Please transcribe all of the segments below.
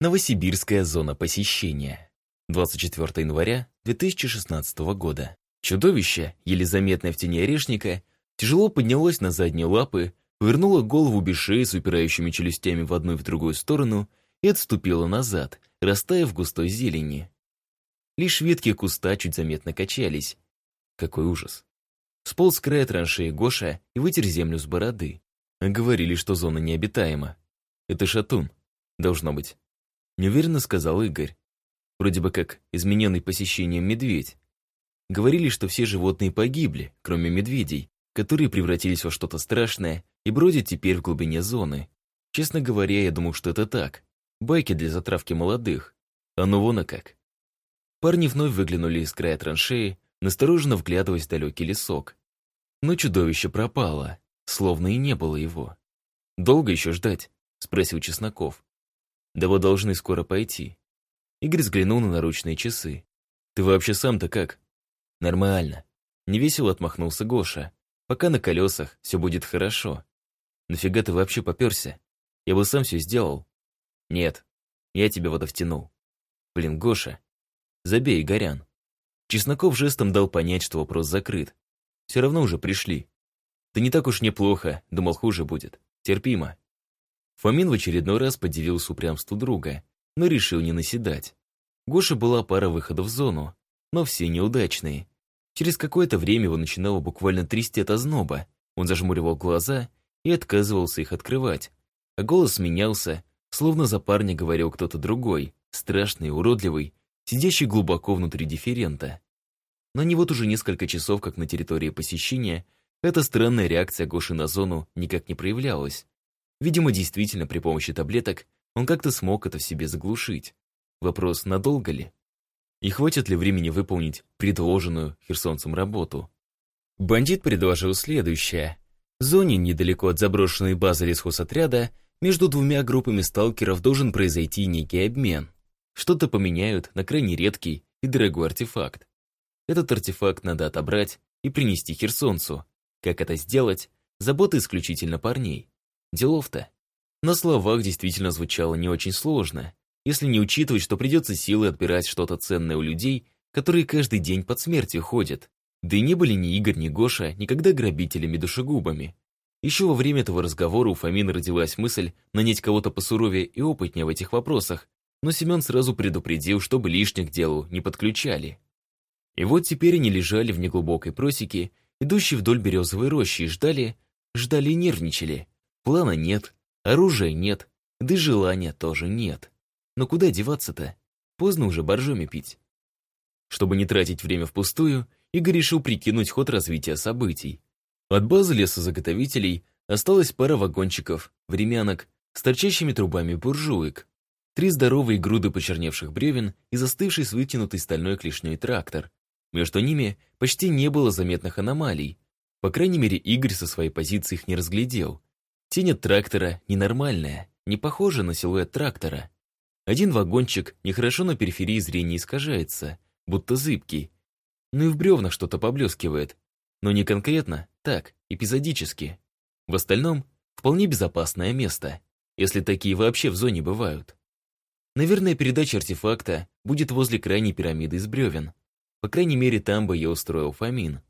Новосибирская зона посещения. 24 января 2016 года. Чудовище, еле заметное в тени орешника, тяжело поднялось на задние лапы, повернуло голову без шеи с упирающими челюстями в одну и в другую сторону и отступило назад, растаяв в густой зелени. Лишь ветки куста чуть заметно качались. Какой ужас. Сполз с края траншеи Гоша и вытер землю с бороды. Говорили, что зона необитаема. Это шатун, должно быть. Неуверенно сказал Игорь. Вроде бы как измененный посещением медведь. Говорили, что все животные погибли, кроме медведей, которые превратились во что-то страшное и бродят теперь в глубине зоны. Честно говоря, я думал, что это так. Байки для затравки молодых. А ну вон а как. Парни вновь выглянули из края траншеи, настороженно вглядываясь в далекий лесок. Но чудовище пропало, словно и не было его. «Долго еще ждать?» — спросил Чесноков. «Да вы должны скоро пойти». Игорь взглянул на наручные часы. «Ты вообще сам-то как?» «Нормально». Невесело отмахнулся Гоша. «Пока на колесах, все будет хорошо. Нафига ты вообще поперся? Я бы сам все сделал». «Нет, я тебя в это втянул». «Блин, Гоша, забей, Горян». Чесноков жестом дал понять, что вопрос закрыт. Все равно уже пришли. Да не так уж неплохо, думал, хуже будет. Терпимо. Фомин в очередной раз подивился упрямству друга, но решил не наседать. Гоша была пара выходов в зону, но все неудачные. Через какое-то время его начинало буквально трясти от озноба. Он зажмуривал глаза и отказывался их открывать. А голос менялся, словно за парня говорил кто-то другой, страшный, уродливый, сидящий глубоко внутри дифферента. Но не вот уже несколько часов, как на территории посещения, эта странная реакция Гоши на зону никак не проявлялась. Видимо, действительно, при помощи таблеток он как-то смог это в себе заглушить. Вопрос, надолго ли? И хватит ли времени выполнить предложенную херсонцам работу? Бандит предложил следующее. В зоне, недалеко от заброшенной базы лесхозотряда, между двумя группами сталкеров должен произойти некий обмен. Что-то поменяют на крайне редкий и дорогой артефакт. Этот артефакт надо отобрать и принести херсонцу. Как это сделать? Забота исключительно парней. Делов-то. На словах действительно звучало не очень сложно, если не учитывать, что придется силой отбирать что-то ценное у людей, которые каждый день под смертью ходят. Да и не были ни Игорь, ни Гоша никогда грабителями-душегубами. Еще во время этого разговора у Фомина родилась мысль нанять кого-то посуровее и опытнее в этих вопросах, но Семен сразу предупредил, чтобы лишних к делу не подключали. И вот теперь они лежали в неглубокой просеке, идущей вдоль березовой рощи, и ждали, ждали и нервничали. Плана нет, оружия нет, да и желания тоже нет. Но куда деваться-то? Поздно уже боржоми пить. Чтобы не тратить время впустую, Игорь решил прикинуть ход развития событий. От базы лесозаготовителей осталась пара вагончиков, времянок, с торчащими трубами буржуек, три здоровые груды почерневших бревен и застывший с вытянутой стальной клешней трактор. Между ними почти не было заметных аномалий. По крайней мере, Игорь со своей позиции их не разглядел. Тень от трактора ненормальная, не похожа на силуэт трактора. Один вагончик нехорошо на периферии зрения искажается, будто зыбкий. Ну и в бревнах что-то поблескивает. Но не конкретно, так, эпизодически. В остальном, вполне безопасное место, если такие вообще в зоне бывают. Наверное, передача артефакта будет возле крайней пирамиды из бревен. По крайней мере, там бы я устроил фамин.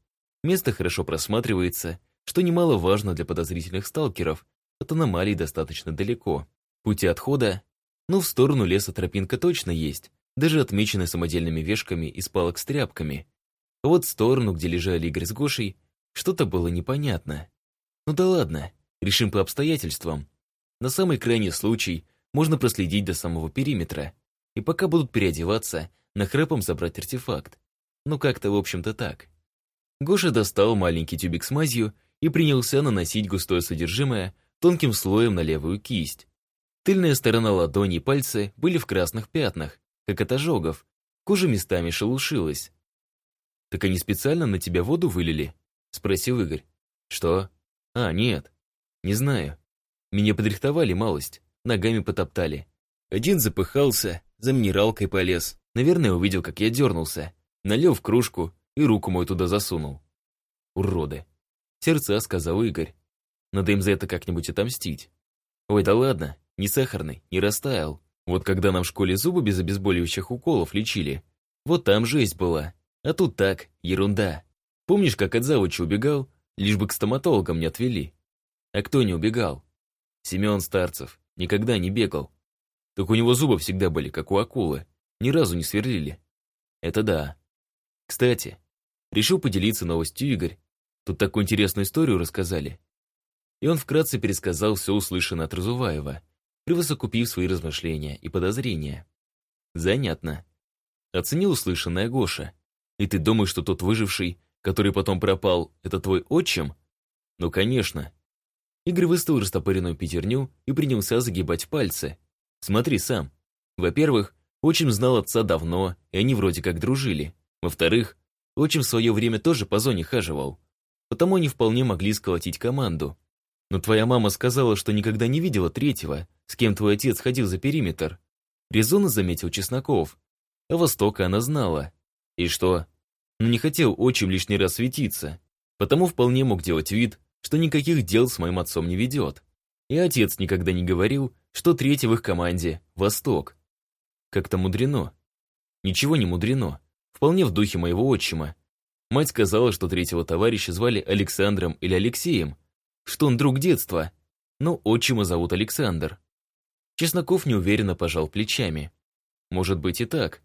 Место хорошо просматривается, что немаловажно для подозрительных сталкеров, от аномалий достаточно далеко. Пути отхода, ну, в сторону леса тропинка точно есть, даже отмеченная самодельными вешками из палок с тряпками. А вот в сторону, где лежали Игорь с Гошей, что-то было непонятно. Ну да ладно, решим по обстоятельствам. На самый крайний случай можно проследить до самого периметра, и пока будут переодеваться, нахрапом забрать артефакт. Ну как-то, в общем-то, так. Гоша достал маленький тюбик с мазью и принялся наносить густое содержимое тонким слоем на левую кисть. Тыльная сторона ладони и пальцы были в красных пятнах, как от ожогов. Кожа местами шелушилась. «Так они специально на тебя воду вылили?» — спросил Игорь. «Что? А, нет. Не знаю. Меня подрихтовали малость, ногами потоптали. Один запыхался, за минералкой полез. Наверное, увидел, как я дернулся. Налил в кружку и руку мою туда засунул. Уроды. Сердца, сказал Игорь. Надо им за это как-нибудь отомстить. Ой, да ладно, не сахарный, не растаял. Вот когда нам в школе зубы без обезболивающих уколов лечили, вот там жесть была. А тут так, ерунда. Помнишь, как от завуча убегал, лишь бы к стоматологам не отвели? А кто не убегал? Семен Старцев. Никогда не бегал. Так у него зубы всегда были, как у акулы. Ни разу не сверлили. Это да. Кстати, решил поделиться новостью Игорь. Тут такую интересную историю рассказали. И он вкратце пересказал все услышанное от Разуваева, превысокупив свои размышления и подозрения. Занятно. Оценил услышанное Гоша. И ты думаешь, что тот выживший, который потом пропал, это твой отчим? Ну, конечно. Игорь выставил растопыренную пятерню и принялся загибать пальцы. Смотри сам. Во-первых, отчим знал отца давно, и они вроде как дружили. Во-вторых, отчим в свое время тоже по зоне хаживал. Потому они вполне могли сколотить команду. Но твоя мама сказала, что никогда не видела третьего, с кем твой отец ходил за периметр. Резонно заметил Чесноков. А Востока она знала. И что? Ну не хотел отчим лишний раз светиться. Потому вполне мог делать вид, что никаких дел с моим отцом не ведет. И отец никогда не говорил, что третий в их команде – Восток. Как-то мудрено. Ничего не мудрено. Вполне в духе моего отчима. Мать сказала, что третьего товарища звали Александром или Алексеем, что он друг детства, но отчима зовут Александр. Чесноков неуверенно пожал плечами. Может быть и так.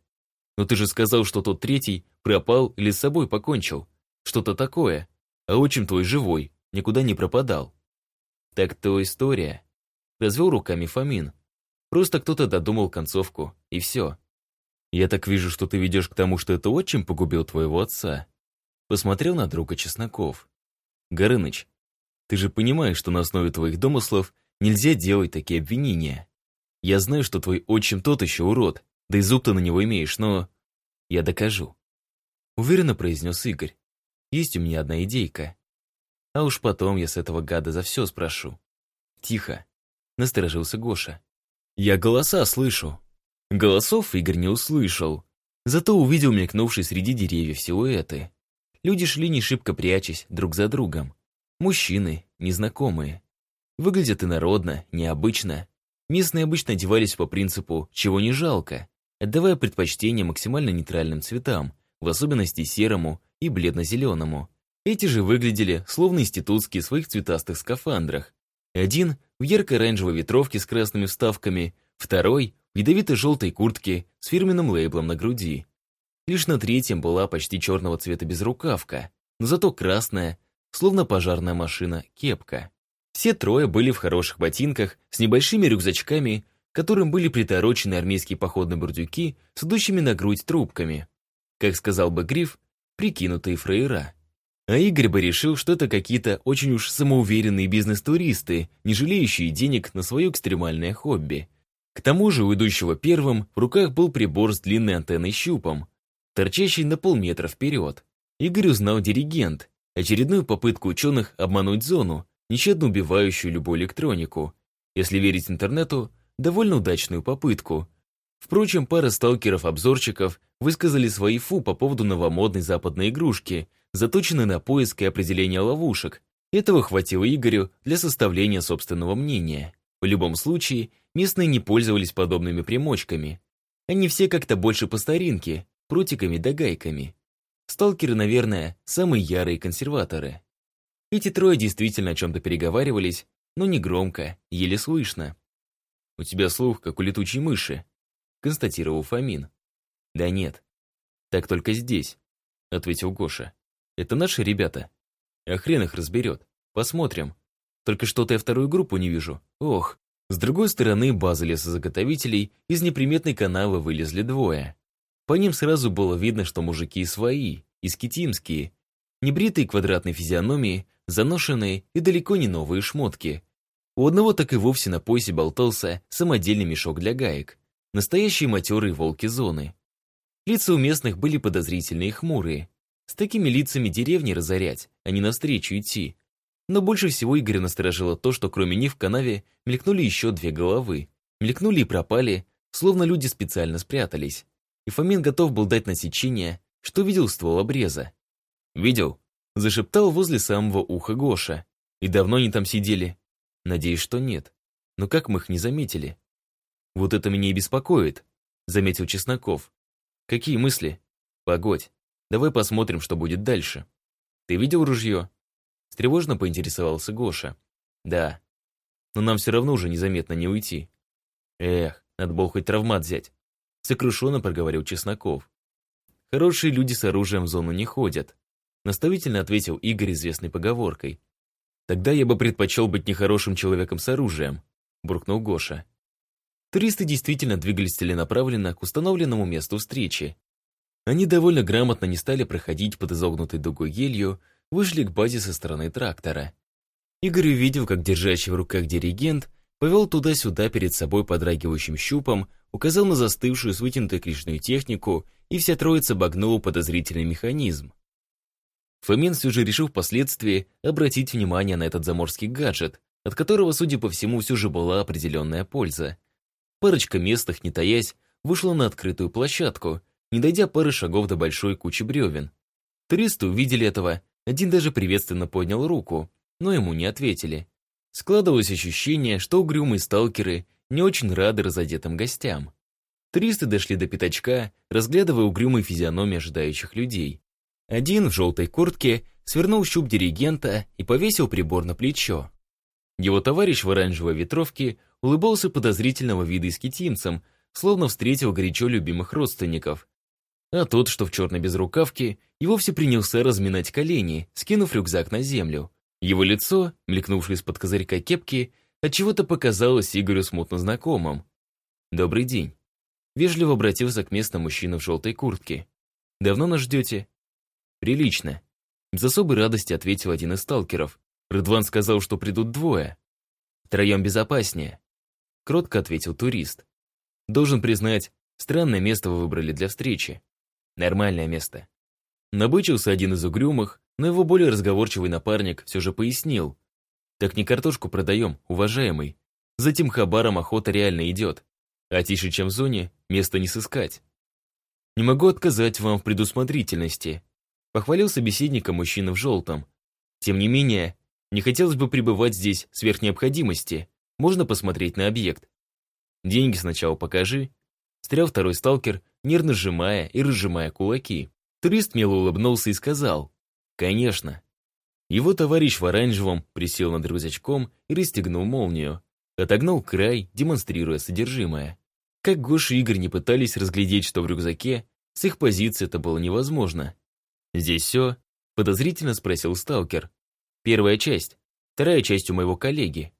Но ты же сказал, что тот третий пропал или с собой покончил. Что-то такое. А отчим твой живой, никуда не пропадал. Так то история. Развел руками Фомин. Просто кто-то додумал концовку, и все. Я так вижу, что ты ведешь к тому, что это отчим погубил твоего отца. Посмотрел на друга Чесноков. Горыныч, ты же понимаешь, что на основе твоих домыслов нельзя делать такие обвинения. Я знаю, что твой отчим тот еще урод, да и зуб ты на него имеешь, но... Я докажу. Уверенно произнес Игорь. Есть у меня одна идейка. А уж потом я с этого гада за все спрошу. Тихо. Насторожился Гоша. Я голоса слышу. Голосов Игорь не услышал. Зато увидел мелькнувший среди деревьев силуэты. Люди шли не шибко прячась друг за другом. Мужчины, незнакомые. Выглядят инородно, необычно. Местные обычно одевались по принципу «чего не жалко», отдавая предпочтение максимально нейтральным цветам, в особенности серому и бледно-зеленому. Эти же выглядели словно институтские в своих цветастых скафандрах. Один в ярко-оранжевой ветровке с красными вставками, второй в ядовито-желтой куртке с фирменным лейблом на груди. Лишь на третьем была почти черного цвета безрукавка, но зато красная, словно пожарная машина, кепка. Все трое были в хороших ботинках с небольшими рюкзачками, которым были приторочены армейские походные бурдюки с идущими на грудь трубками. Как сказал бы Гриф, прикинутые фраера. А Игорь бы решил, что это какие-то очень уж самоуверенные бизнес-туристы, не жалеющие денег на свое экстремальное хобби. К тому же у идущего первым в руках был прибор с длинной антенной-щупом, торчащий на полметра вперед. Игорь узнал диригент, очередную попытку ученых обмануть зону, нещадно убивающую любую электронику. Если верить интернету, довольно удачную попытку. Впрочем, пара сталкеров-обзорчиков высказали свои фу по поводу новомодной западной игрушки, заточенной на поиск и определение ловушек. Этого хватило Игорю для составления собственного мнения. В любом случае, местные не пользовались подобными примочками. Они все как-то больше по старинке, прутиками да гайками. Сталкеры, наверное, самые ярые консерваторы. Эти трое действительно о чем-то переговаривались, но не громко, еле слышно. «У тебя слух, как у летучей мыши», — констатировал Фомин. «Да нет. Так только здесь», — ответил Гоша. «Это наши ребята. А хрен их разберет. Посмотрим. Только что-то я вторую группу не вижу. Ох». С другой стороны базы лесозаготовителей из неприметной канавы вылезли двое. По ним сразу было видно, что мужики свои, искитимские. Небритые квадратные физиономии, заношенные и далеко не новые шмотки. У одного так и вовсе на поясе болтался самодельный мешок для гаек. Настоящие матерые волки зоны. Лица у местных были подозрительные и хмурые. С такими лицами деревни разорять, а не навстречу идти. Но больше всего Игоря насторожило то, что кроме них в канаве мелькнули еще две головы. Мелькнули и пропали, словно люди специально спрятались и Фомин готов был дать насечение, что видел ствол обреза. «Видел?» – зашептал возле самого уха Гоша. «И давно они там сидели?» «Надеюсь, что нет. Но как мы их не заметили?» Вот это меня и беспокоит, заметил Чесноков. Какие мысли? Погодь, давай посмотрим, что будет дальше. Ты видел ружье? Стревожно поинтересовался Гоша. Да. Но нам все равно уже незаметно не уйти. Эх, надо было хоть травмат взять. Сокрушенно проговорил Чесноков. Хорошие люди с оружием в зону не ходят. Наставительно ответил Игорь известной поговоркой. Тогда я бы предпочел быть нехорошим человеком с оружием, буркнул Гоша. Туристы действительно двигались целенаправленно к установленному месту встречи. Они довольно грамотно не стали проходить под изогнутой дугой елью, вышли к базе со стороны трактора. Игорь увидел, как держащий в руках диригент повел туда-сюда перед собой подрагивающим щупом, указал на застывшую с вытянутой клешной технику, и вся троица багнула подозрительный механизм. Фомин все же решил впоследствии обратить внимание на этот заморский гаджет, от которого, судя по всему, все же была определенная польза. Парочка местных, не таясь, вышла на открытую площадку, не дойдя пары шагов до большой кучи бревен. Туристы увидели этого, один даже приветственно поднял руку, но ему не ответили. Складывалось ощущение, что угрюмые сталкеры не очень рады разодетым гостям. Туристы дошли до пятачка, разглядывая угрюмые физиономии ожидающих людей. Один в желтой куртке свернул щуп диригента и повесил прибор на плечо. Его товарищ в оранжевой ветровке улыбался подозрительного вида эскетинцам, словно встретил горячо любимых родственников. А тот, что в черной безрукавке, и вовсе принялся разминать колени, скинув рюкзак на землю. Его лицо, мелькнувшее из-под козырька кепки, отчего-то показалось Игорю смутно знакомым. «Добрый день». Вежливо обратился к местному мужчина в желтой куртке. «Давно нас ждете?» «Прилично». Без особой радости ответил один из сталкеров. Рыдван сказал, что придут двое. Втроем безопаснее. Кротко ответил турист. Должен признать, странное место вы выбрали для встречи. Нормальное место. Набычился один из угрюмых, но его более разговорчивый напарник все же пояснил. Так не картошку продаем, уважаемый. За тем хабаром охота реально идет. А тише, чем в зоне, места не сыскать. Не могу отказать вам в предусмотрительности. Похвалил собеседника мужчина в желтом. Тем не менее, не хотелось бы пребывать здесь сверх необходимости. Можно посмотреть на объект. Деньги сначала покажи. Стрял второй сталкер, нервно сжимая и разжимая кулаки. Турист мило улыбнулся и сказал, «Конечно». Его товарищ в оранжевом присел над рюкзачком и расстегнул молнию. Отогнул край, демонстрируя содержимое. Как Гоша и Игорь не пытались разглядеть, что в рюкзаке, с их позиции это было невозможно. «Здесь все?» — подозрительно спросил сталкер. «Первая часть. Вторая часть у моего коллеги.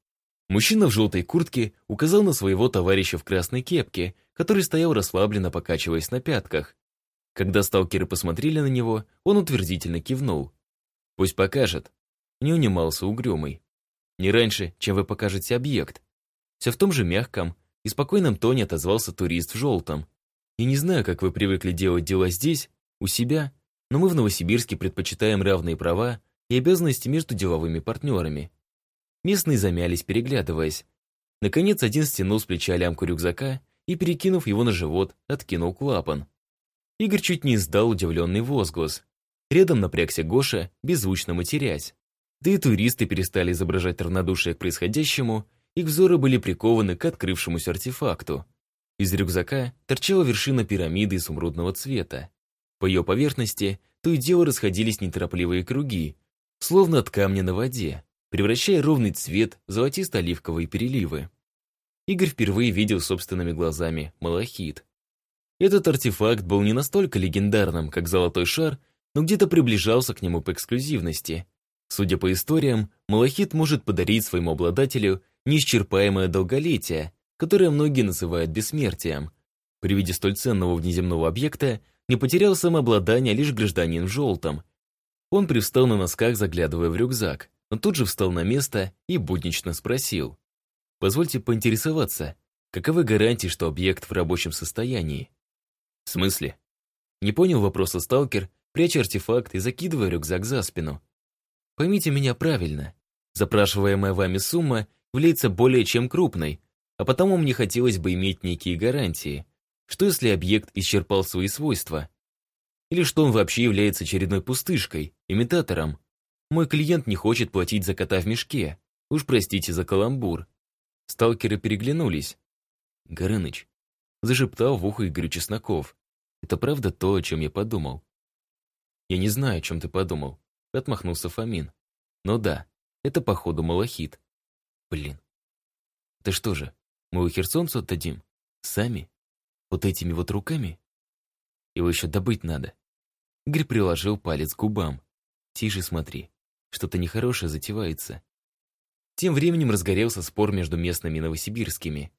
Мужчина в желтой куртке указал на своего товарища в красной кепке, который стоял расслабленно, покачиваясь на пятках. Когда сталкеры посмотрели на него, он утвердительно кивнул. «Пусть покажет». Не унимался угрюмый. «Не раньше, чем вы покажете объект». Все в том же мягком и спокойном тоне отозвался турист в желтом. «И не знаю, как вы привыкли делать дела здесь, у себя, но мы в Новосибирске предпочитаем равные права и обязанности между деловыми партнерами. Местные замялись, переглядываясь. Наконец, один стянул с плеча лямку рюкзака и, перекинув его на живот, откинул клапан. Игорь чуть не издал удивленный возглас. Рядом напрягся Гоша, беззвучно матерясь. Да и туристы перестали изображать равнодушие к происходящему, их взоры были прикованы к открывшемуся артефакту. Из рюкзака торчала вершина пирамиды изумрудного цвета. По ее поверхности то и дело расходились неторопливые круги, словно от камня на воде превращая ровный цвет в золотисто-оливковые переливы. Игорь впервые видел собственными глазами малахит. Этот артефакт был не настолько легендарным, как золотой шар, но где-то приближался к нему по эксклюзивности. Судя по историям, малахит может подарить своему обладателю неисчерпаемое долголетие, которое многие называют бессмертием. При виде столь ценного внеземного объекта не потерял самообладание лишь гражданин в желтом. Он привстал на носках, заглядывая в рюкзак но тут же встал на место и буднично спросил. «Позвольте поинтересоваться, каковы гарантии, что объект в рабочем состоянии?» «В смысле?» Не понял вопроса сталкер, пряча артефакт и закидывая рюкзак за спину. «Поймите меня правильно. Запрашиваемая вами сумма является более чем крупной, а потому мне хотелось бы иметь некие гарантии. Что если объект исчерпал свои свойства? Или что он вообще является очередной пустышкой, имитатором, мой клиент не хочет платить за кота в мешке. Уж простите за каламбур. Сталкеры переглянулись. Горыныч, зашептал в ухо Игорю Чесноков. Это правда то, о чем я подумал? Я не знаю, о чем ты подумал, отмахнулся Фомин. Но да, это походу малахит. Блин. Ты что же, мы его херсонцу отдадим? Сами? Вот этими вот руками? Его еще добыть надо. Игорь приложил палец к губам. Тише смотри, что-то нехорошее затевается. Тем временем разгорелся спор между местными и новосибирскими.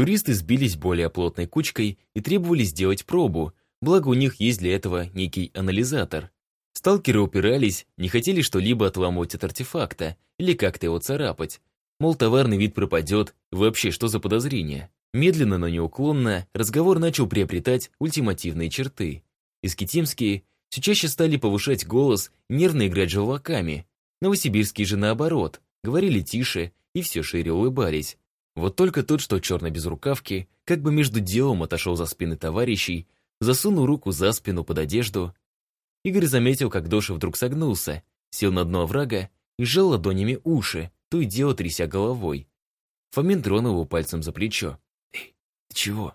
Туристы сбились более плотной кучкой и требовали сделать пробу, благо у них есть для этого некий анализатор. Сталкеры упирались, не хотели что-либо отламывать от артефакта или как-то его царапать. Мол, товарный вид пропадет, вообще что за подозрение? Медленно, но неуклонно разговор начал приобретать ультимативные черты. Искитимские все чаще стали повышать голос, нервно играть желваками. Новосибирские же наоборот, говорили тише и все шире улыбались. Вот только тот, что черно без рукавки, как бы между делом отошел за спины товарищей, засунул руку за спину под одежду. Игорь заметил, как Доша вдруг согнулся, сел на дно оврага и сжал ладонями уши, то и дело тряся головой. Фомин тронул его пальцем за плечо. «Эй, ты чего?»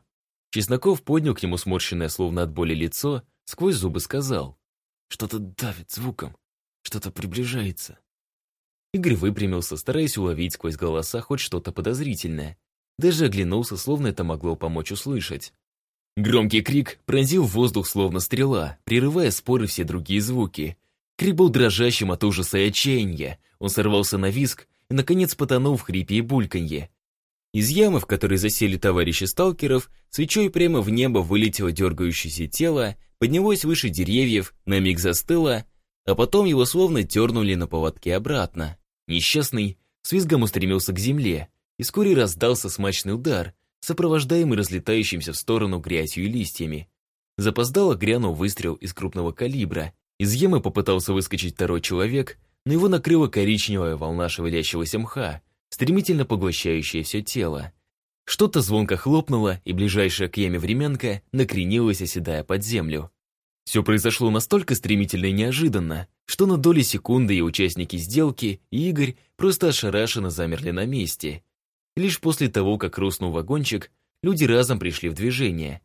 Чесноков поднял к нему сморщенное, словно от боли лицо, сквозь зубы сказал. «Что-то давит звуком, что-то приближается». Игорь выпрямился, стараясь уловить сквозь голоса хоть что-то подозрительное. Даже оглянулся, словно это могло помочь услышать. Громкий крик пронзил воздух, словно стрела, прерывая споры все другие звуки. Крик был дрожащим от ужаса и отчаяния. Он сорвался на виск и, наконец, потонул в хрипе и бульканье. Из ямы, в которой засели товарищи сталкеров, свечой прямо в небо вылетело дергающееся тело, поднялось выше деревьев, на миг застыло, а потом его словно дернули на поводке обратно. Несчастный с визгом устремился к земле, и вскоре раздался смачный удар, сопровождаемый разлетающимся в сторону грязью и листьями. Запоздало грянул выстрел из крупного калибра. Из ямы попытался выскочить второй человек, но его накрыла коричневая волна шевелящегося мха, стремительно поглощающая все тело. Что-то звонко хлопнуло, и ближайшая к яме временка накренилась, оседая под землю. Все произошло настолько стремительно и неожиданно, что на доли секунды и участники сделки, и Игорь просто ошарашенно замерли на месте. Лишь после того, как руснул вагончик, люди разом пришли в движение.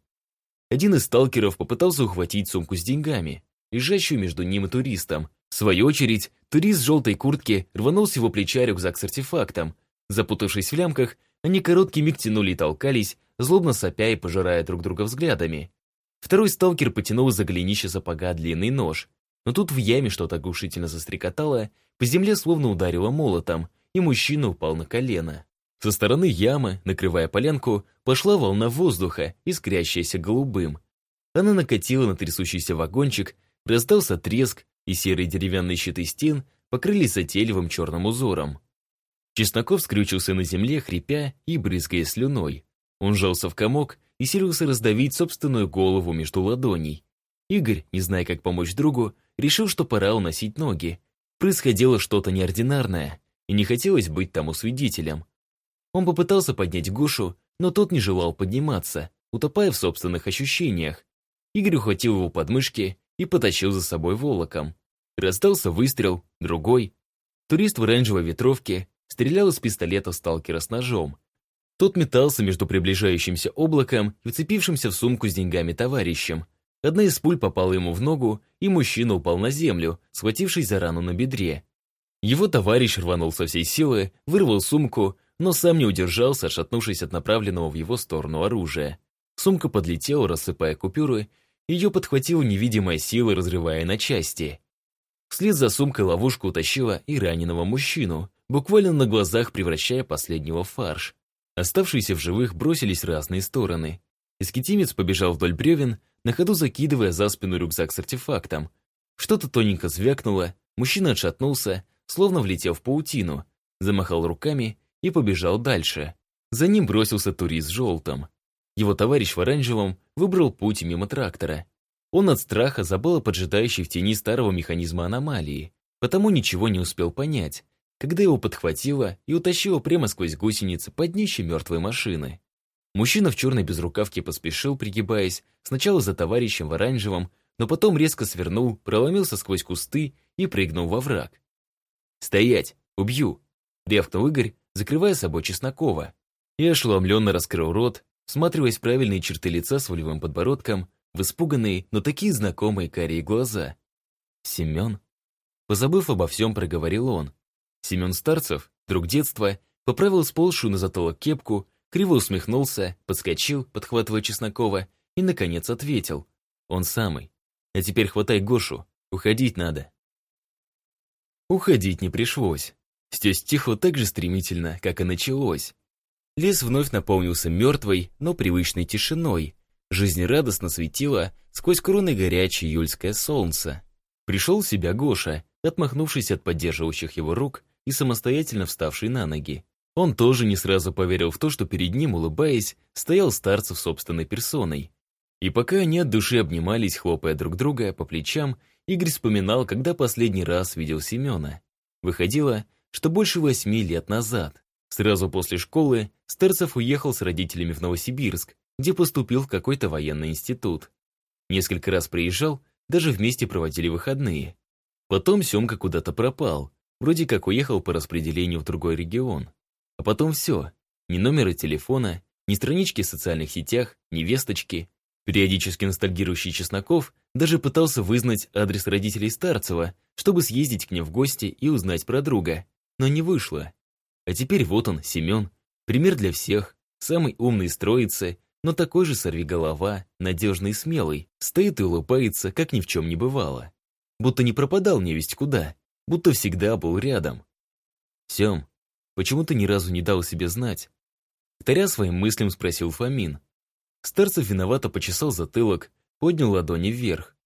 Один из сталкеров попытался ухватить сумку с деньгами, лежащую между ним и туристом. В свою очередь, турист в желтой куртке рванул с его плеча рюкзак с артефактом. Запутавшись в лямках, они короткий миг тянули и толкались, злобно сопя и пожирая друг друга взглядами. Второй сталкер потянул за голенище сапога длинный нож. Но тут в яме что-то оглушительно застрекотало, по земле словно ударило молотом, и мужчина упал на колено. Со стороны ямы, накрывая полянку, пошла волна воздуха, искрящаяся голубым. Она накатила на трясущийся вагончик, раздался треск, и серые деревянные щиты стен покрылись затейливым черным узором. Чесноков скрючился на земле, хрипя и брызгая слюной. Он жался в комок и силился раздавить собственную голову между ладоней. Игорь, не зная, как помочь другу, решил, что пора уносить ноги. Происходило что-то неординарное, и не хотелось быть тому свидетелем. Он попытался поднять Гошу, но тот не желал подниматься, утопая в собственных ощущениях. Игорь ухватил его подмышки и потащил за собой волоком. Раздался выстрел, другой. Турист в оранжевой ветровке стрелял из пистолета сталкера с ножом. Тот метался между приближающимся облаком и вцепившимся в сумку с деньгами товарищем. Одна из пуль попала ему в ногу, и мужчина упал на землю, схватившись за рану на бедре. Его товарищ рванул со всей силы, вырвал сумку, но сам не удержался, отшатнувшись от направленного в его сторону оружия. Сумка подлетела, рассыпая купюры, ее подхватила невидимая сила, разрывая на части. Вслед за сумкой ловушку утащила и раненого мужчину, буквально на глазах превращая последнего в фарш. Оставшиеся в живых бросились в разные стороны. Эскетимец побежал вдоль бревен, на ходу закидывая за спину рюкзак с артефактом. Что-то тоненько звякнуло, мужчина отшатнулся, словно влетел в паутину, замахал руками и побежал дальше. За ним бросился турист в желтом. Его товарищ в оранжевом выбрал путь мимо трактора. Он от страха забыл о поджидающей в тени старого механизма аномалии, потому ничего не успел понять, когда его подхватило и утащило прямо сквозь гусеницы под днище мертвой машины. Мужчина в черной безрукавке поспешил, пригибаясь, сначала за товарищем в оранжевом, но потом резко свернул, проломился сквозь кусты и прыгнул во враг. «Стоять! Убью!» — рявкнул Игорь, закрывая собой Чеснокова. И ошеломленно раскрыл рот, всматриваясь в правильные черты лица с волевым подбородком, в испуганные, но такие знакомые карие глаза. «Семен?» Позабыв обо всем, проговорил он. Семен Старцев, друг детства, поправил сползшую на затылок кепку, криво усмехнулся, подскочил, подхватывая Чеснокова, и, наконец, ответил. Он самый. А теперь хватай Гошу, уходить надо. Уходить не пришлось. Все стихло так же стремительно, как и началось. Лес вновь наполнился мертвой, но привычной тишиной. Жизнерадостно светило сквозь кроны горячее июльское солнце. Пришел в себя Гоша, отмахнувшись от поддерживающих его рук и самостоятельно вставший на ноги. Он тоже не сразу поверил в то, что перед ним, улыбаясь, стоял старцев собственной персоной. И пока они от души обнимались, хлопая друг друга по плечам, Игорь вспоминал, когда последний раз видел Семена. Выходило, что больше восьми лет назад. Сразу после школы Старцев уехал с родителями в Новосибирск, где поступил в какой-то военный институт. Несколько раз приезжал, даже вместе проводили выходные. Потом Семка куда-то пропал, вроде как уехал по распределению в другой регион. А потом все. Ни номера телефона, ни странички в социальных сетях, ни весточки. Периодически ностальгирующий Чесноков даже пытался вызнать адрес родителей Старцева, чтобы съездить к ним в гости и узнать про друга. Но не вышло. А теперь вот он, Семен, пример для всех, самый умный из троицы, но такой же сорвиголова, надежный и смелый, стоит и улыбается, как ни в чем не бывало. Будто не пропадал невесть куда, будто всегда был рядом. «Сем, Почему ты ни разу не дал себе знать?» Вторя своим мыслям спросил Фомин. Старцев виновато почесал затылок, поднял ладони вверх.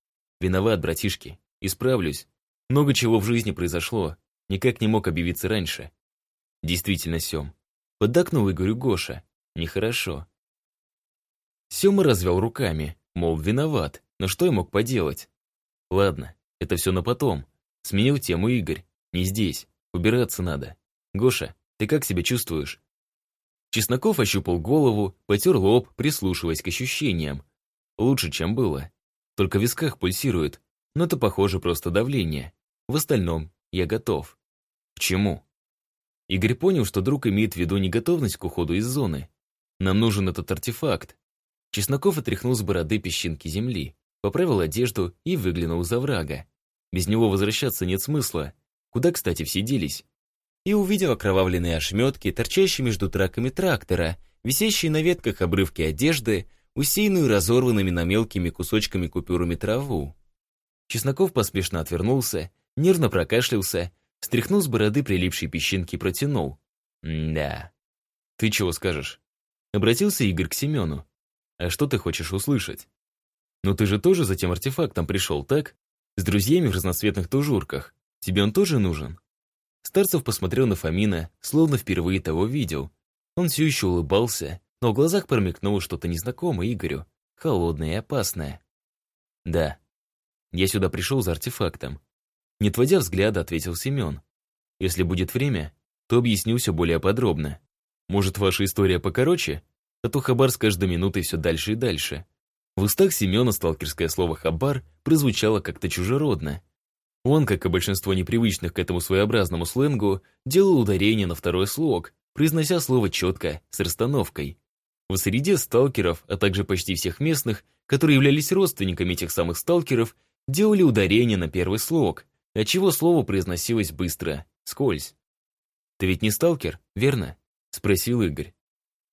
«Виноват, братишки. Исправлюсь. Много чего в жизни произошло. Никак не мог объявиться раньше». «Действительно, Сем». Поддакнул Игорю Гоша. «Нехорошо». Сема развел руками, мол, виноват, но что я мог поделать? Ладно, это все на потом. Сменил тему Игорь. Не здесь. Убираться надо. Гоша, ты как себя чувствуешь?» Чесноков ощупал голову, потер лоб, прислушиваясь к ощущениям. Лучше, чем было. Только в висках пульсирует, но это, похоже, просто давление. В остальном я готов. К чему? Игорь понял, что друг имеет в виду не готовность к уходу из зоны. Нам нужен этот артефакт. Чесноков отряхнул с бороды песчинки земли, поправил одежду и выглянул за врага. Без него возвращаться нет смысла. Куда, кстати, все делись? и увидел окровавленные ошметки, торчащие между траками трактора, висящие на ветках обрывки одежды, усеянную разорванными на мелкими кусочками купюрами траву. Чесноков поспешно отвернулся, нервно прокашлялся, стряхнул с бороды прилипшие песчинки и протянул. «Да. Ты чего скажешь?» Обратился Игорь к Семену. «А что ты хочешь услышать?» «Ну ты же тоже за тем артефактом пришел, так? С друзьями в разноцветных тужурках. Тебе он тоже нужен?» Старцев посмотрел на Фомина, словно впервые того видел. Он все еще улыбался, но в глазах промелькнуло что-то незнакомое Игорю, холодное и опасное. «Да, я сюда пришел за артефактом». Не отводя взгляда, ответил Семен. «Если будет время, то объясню все более подробно. Может, ваша история покороче? А то хабар с каждой минутой все дальше и дальше». В устах Семена сталкерское слово «хабар» прозвучало как-то чужеродно, он, как и большинство непривычных к этому своеобразному сленгу, делал ударение на второй слог, произнося слово четко, с расстановкой. В среде сталкеров, а также почти всех местных, которые являлись родственниками этих самых сталкеров, делали ударение на первый слог, отчего слово произносилось быстро, скользь. «Ты ведь не сталкер, верно?» — спросил Игорь.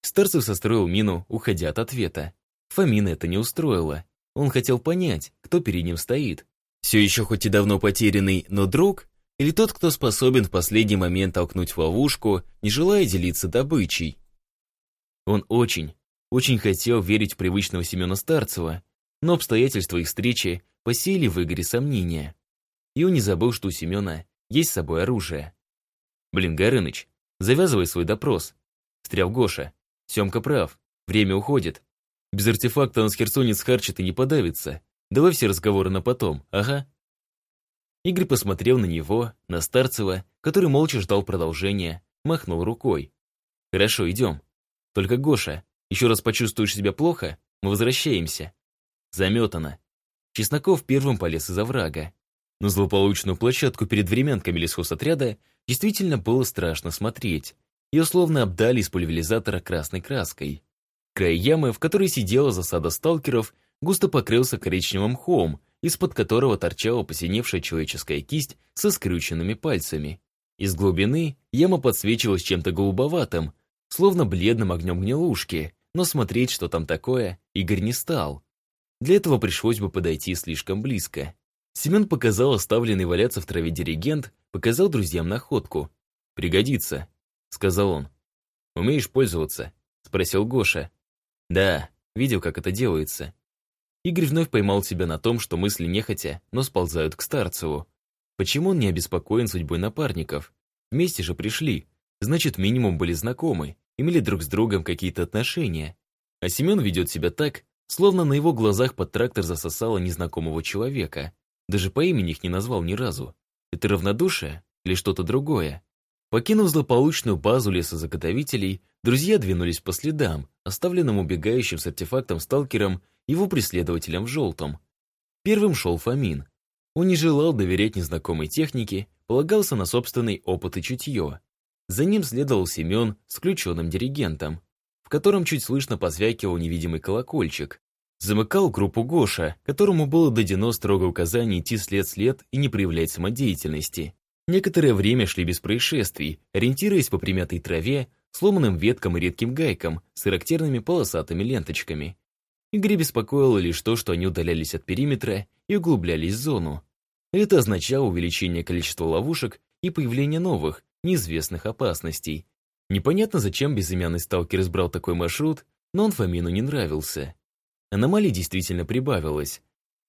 Старцев состроил мину, уходя от ответа. Фомина это не устроило. Он хотел понять, кто перед ним стоит, все еще хоть и давно потерянный, но друг, или тот, кто способен в последний момент толкнуть в ловушку, не желая делиться добычей. Он очень, очень хотел верить в привычного Семена Старцева, но обстоятельства их встречи посеяли в Игоре сомнения. И он не забыл, что у Семена есть с собой оружие. «Блин, Горыныч, завязывай свой допрос», — встрял Гоша. «Семка прав, время уходит. Без артефакта он с херсонец харчит и не подавится. Давай все разговоры на потом, ага». Игорь посмотрел на него, на Старцева, который молча ждал продолжения, махнул рукой. «Хорошо, идем. Только, Гоша, еще раз почувствуешь себя плохо, мы возвращаемся». Заметано. Чесноков первым полез из оврага. На злополучную площадку перед временками лесхозотряда действительно было страшно смотреть. Ее словно обдали из пульверизатора красной краской. Край ямы, в которой сидела засада сталкеров, густо покрылся коричневым мхом, из-под которого торчала посиневшая человеческая кисть со скрюченными пальцами. Из глубины яма подсвечивалась чем-то голубоватым, словно бледным огнем гнилушки, но смотреть, что там такое, Игорь не стал. Для этого пришлось бы подойти слишком близко. Семен показал оставленный валяться в траве диригент, показал друзьям находку. «Пригодится», — сказал он. «Умеешь пользоваться?» — спросил Гоша. «Да, видел, как это делается». Игорь вновь поймал себя на том, что мысли нехотя, но сползают к Старцеву. Почему он не обеспокоен судьбой напарников? Вместе же пришли, значит, минимум были знакомы, имели друг с другом какие-то отношения. А Семен ведет себя так, словно на его глазах под трактор засосало незнакомого человека. Даже по имени их не назвал ни разу. Это равнодушие или что-то другое? Покинув злополучную базу лесозаготовителей, друзья двинулись по следам, оставленным убегающим с артефактом сталкером его преследователям в желтом. Первым шел Фомин. Он не желал доверять незнакомой технике, полагался на собственный опыт и чутье. За ним следовал Семен с включенным диригентом, в котором чуть слышно позвякивал невидимый колокольчик. Замыкал группу Гоша, которому было дадено строгое указание идти след-след и не проявлять самодеятельности. Некоторое время шли без происшествий, ориентируясь по примятой траве, сломанным веткам и редким гайкам с характерными полосатыми ленточками. Игоря беспокоило лишь то, что они удалялись от периметра и углублялись в зону. Это означало увеличение количества ловушек и появление новых, неизвестных опасностей. Непонятно, зачем безымянный сталкер избрал такой маршрут, но он Фомину не нравился. Аномалий действительно прибавилось.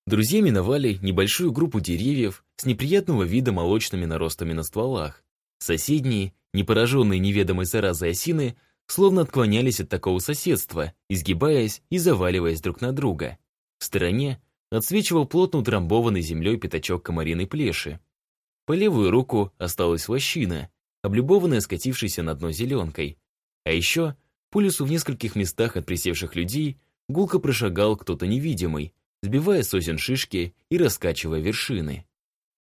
Друзья миновали небольшую группу деревьев с неприятного вида молочными наростами на стволах. Соседние, не пораженные неведомой заразой осины, словно отклонялись от такого соседства, изгибаясь и заваливаясь друг на друга. В стороне отсвечивал плотно утрамбованный землей пятачок комариной плеши. По левую руку осталась лощина, облюбованная скатившейся на дно зеленкой. А еще, по лесу в нескольких местах от присевших людей, гулко прошагал кто-то невидимый, сбивая сосен шишки и раскачивая вершины.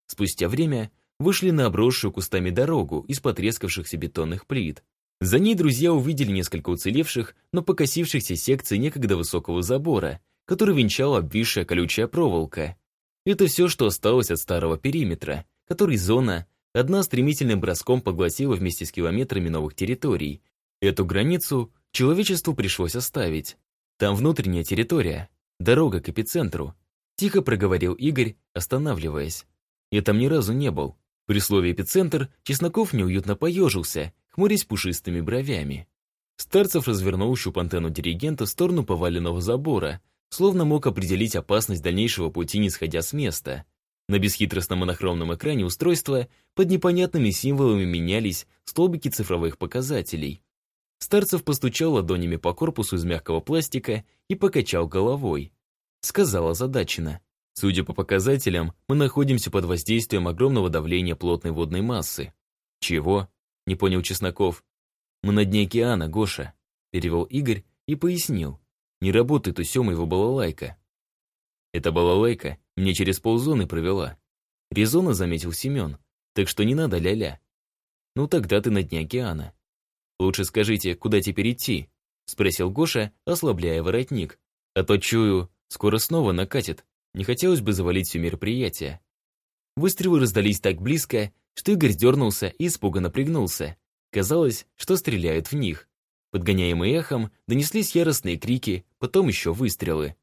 Спустя время вышли на обросшую кустами дорогу из потрескавшихся бетонных плит, за ней друзья увидели несколько уцелевших, но покосившихся секций некогда высокого забора, который венчал обвисшая колючая проволока. Это все, что осталось от старого периметра, который зона одна стремительным броском поглотила вместе с километрами новых территорий. Эту границу человечеству пришлось оставить. Там внутренняя территория, дорога к эпицентру. Тихо проговорил Игорь, останавливаясь. Я там ни разу не был. При слове «эпицентр» Чесноков неуютно поежился хмурясь пушистыми бровями. Старцев развернул щуп-антенну диригента в сторону поваленного забора, словно мог определить опасность дальнейшего пути, не сходя с места. На бесхитростном монохромном экране устройства под непонятными символами менялись столбики цифровых показателей. Старцев постучал ладонями по корпусу из мягкого пластика и покачал головой. Сказал озадаченно. Судя по показателям, мы находимся под воздействием огромного давления плотной водной массы. Чего? Не понял Чесноков. «Мы на дне океана, Гоша», — перевел Игорь и пояснил. «Не работает у Семы его балалайка». «Эта балалайка мне через ползоны провела». Резонно заметил Семен. «Так что не надо ля-ля». «Ну тогда ты на дне океана». «Лучше скажите, куда теперь идти?» — спросил Гоша, ослабляя воротник. «А то чую, скоро снова накатит. Не хотелось бы завалить все мероприятие». Выстрелы раздались так близко, что Игорь дернулся и испуганно пригнулся. Казалось, что стреляют в них. Подгоняемые эхом, донеслись яростные крики, потом еще выстрелы.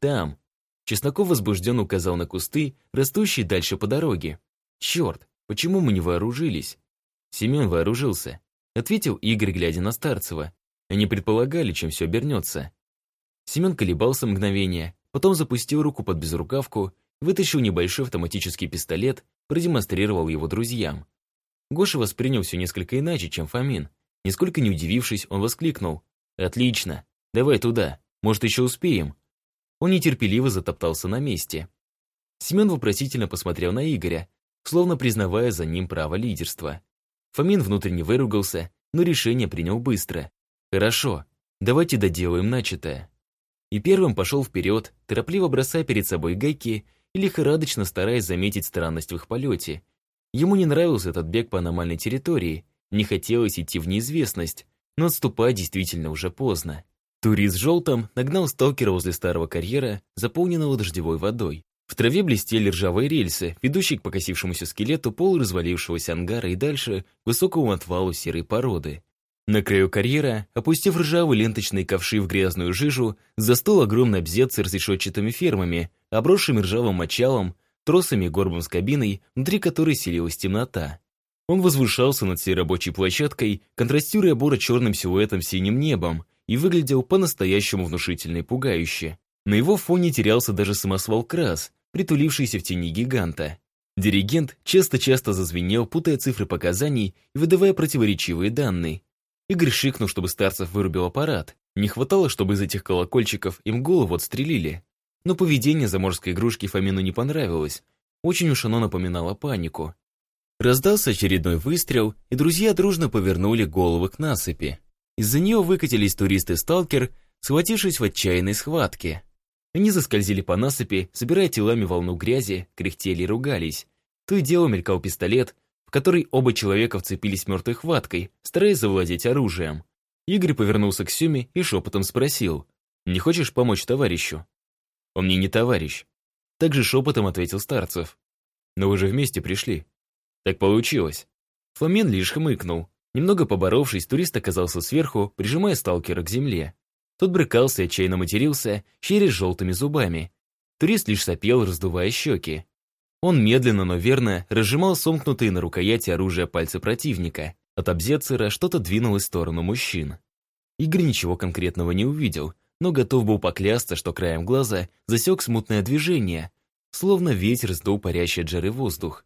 Там. Чесноков возбужденно указал на кусты, растущие дальше по дороге. Черт, почему мы не вооружились? Семен вооружился. Ответил Игорь, глядя на Старцева. Они предполагали, чем все обернется. Семен колебался мгновение, потом запустил руку под безрукавку, вытащил небольшой автоматический пистолет продемонстрировал его друзьям. Гоша воспринял все несколько иначе, чем Фомин. Нисколько не удивившись, он воскликнул. «Отлично! Давай туда! Может, еще успеем?» Он нетерпеливо затоптался на месте. Семен вопросительно посмотрел на Игоря, словно признавая за ним право лидерства. Фомин внутренне выругался, но решение принял быстро. «Хорошо, давайте доделаем начатое». И первым пошел вперед, торопливо бросая перед собой гайки и лихорадочно стараясь заметить странность в их полете. Ему не нравился этот бег по аномальной территории, не хотелось идти в неизвестность, но отступать действительно уже поздно. Турист желтом нагнал сталкера возле старого карьера, заполненного дождевой водой. В траве блестели ржавые рельсы, ведущие к покосившемуся скелету полуразвалившегося ангара и дальше к высокому отвалу серой породы. На краю карьера, опустив ржавые ленточные ковши в грязную жижу, застыл огромный обзец с решетчатыми фермами, обросшими ржавым мочалом, тросами и горбом с кабиной, внутри которой селилась темнота. Он возвышался над всей рабочей площадкой, контрастируя буро-черным силуэтом синим небом, и выглядел по-настоящему внушительно и пугающе. На его фоне терялся даже самосвал Крас, притулившийся в тени гиганта. Диригент часто-часто зазвенел, путая цифры показаний и выдавая противоречивые данные. Игорь шикнул, чтобы Старцев вырубил аппарат. Не хватало, чтобы из этих колокольчиков им голову отстрелили. Но поведение заморской игрушки Фомину не понравилось. Очень уж оно напоминало панику. Раздался очередной выстрел, и друзья дружно повернули головы к насыпи. Из-за нее выкатились туристы-сталкер, схватившись в отчаянной схватке. Они заскользили по насыпи, собирая телами волну грязи, кряхтели и ругались. То и дело мелькал пистолет, которой оба человека вцепились мертвой хваткой, стараясь завладеть оружием. Игорь повернулся к Сюме и шепотом спросил, «Не хочешь помочь товарищу?» «Он мне не товарищ». Также шепотом ответил Старцев. «Но вы же вместе пришли». «Так получилось». Фламен лишь хмыкнул. Немного поборовшись, турист оказался сверху, прижимая сталкера к земле. Тот брыкался и отчаянно матерился, щерясь желтыми зубами. Турист лишь сопел, раздувая щеки. Он медленно, но верно разжимал сомкнутые на рукояти оружия пальцы противника. От Абзецера что-то двинулось в сторону мужчин. Игорь ничего конкретного не увидел, но готов был поклясться, что краем глаза засек смутное движение, словно ветер сдул парящий от жары воздух.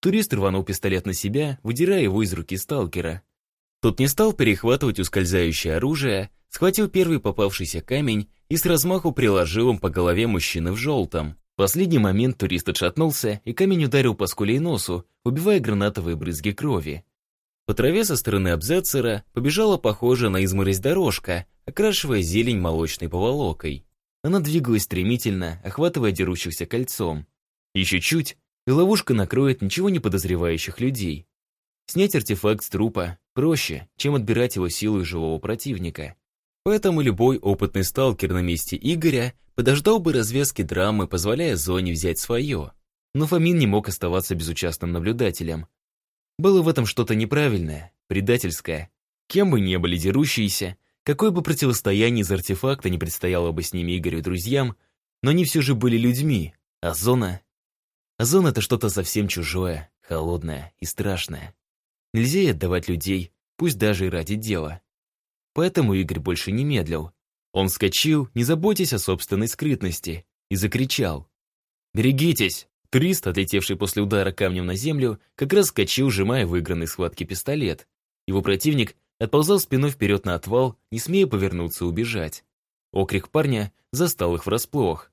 Турист рванул пистолет на себя, выдирая его из руки сталкера. Тот не стал перехватывать ускользающее оружие, схватил первый попавшийся камень и с размаху приложил им по голове мужчины в желтом последний момент турист отшатнулся, и камень ударил по скуле и носу, убивая гранатовые брызги крови. По траве со стороны абзацера побежала похожая на изморозь дорожка, окрашивая зелень молочной поволокой. Она двигалась стремительно, охватывая дерущихся кольцом. Еще чуть, и ловушка накроет ничего не подозревающих людей. Снять артефакт с трупа проще, чем отбирать его силу из живого противника. Поэтому любой опытный сталкер на месте Игоря подождал бы развязки драмы, позволяя Зоне взять свое. Но Фомин не мог оставаться безучастным наблюдателем. Было в этом что-то неправильное, предательское. Кем бы ни были дерущиеся, какое бы противостояние из артефакта не предстояло бы с ними Игорю и друзьям, но они все же были людьми, а Зона... А Зона — это что-то совсем чужое, холодное и страшное. Нельзя отдавать людей, пусть даже и ради дела. Поэтому Игорь больше не медлил. Он вскочил, не заботясь о собственной скрытности, и закричал. «Берегитесь!» Турист, отлетевший после удара камнем на землю, как раз вскочил, сжимая выигранный схватки пистолет. Его противник отползал спиной вперед на отвал, не смея повернуться и убежать. Окрик парня застал их врасплох.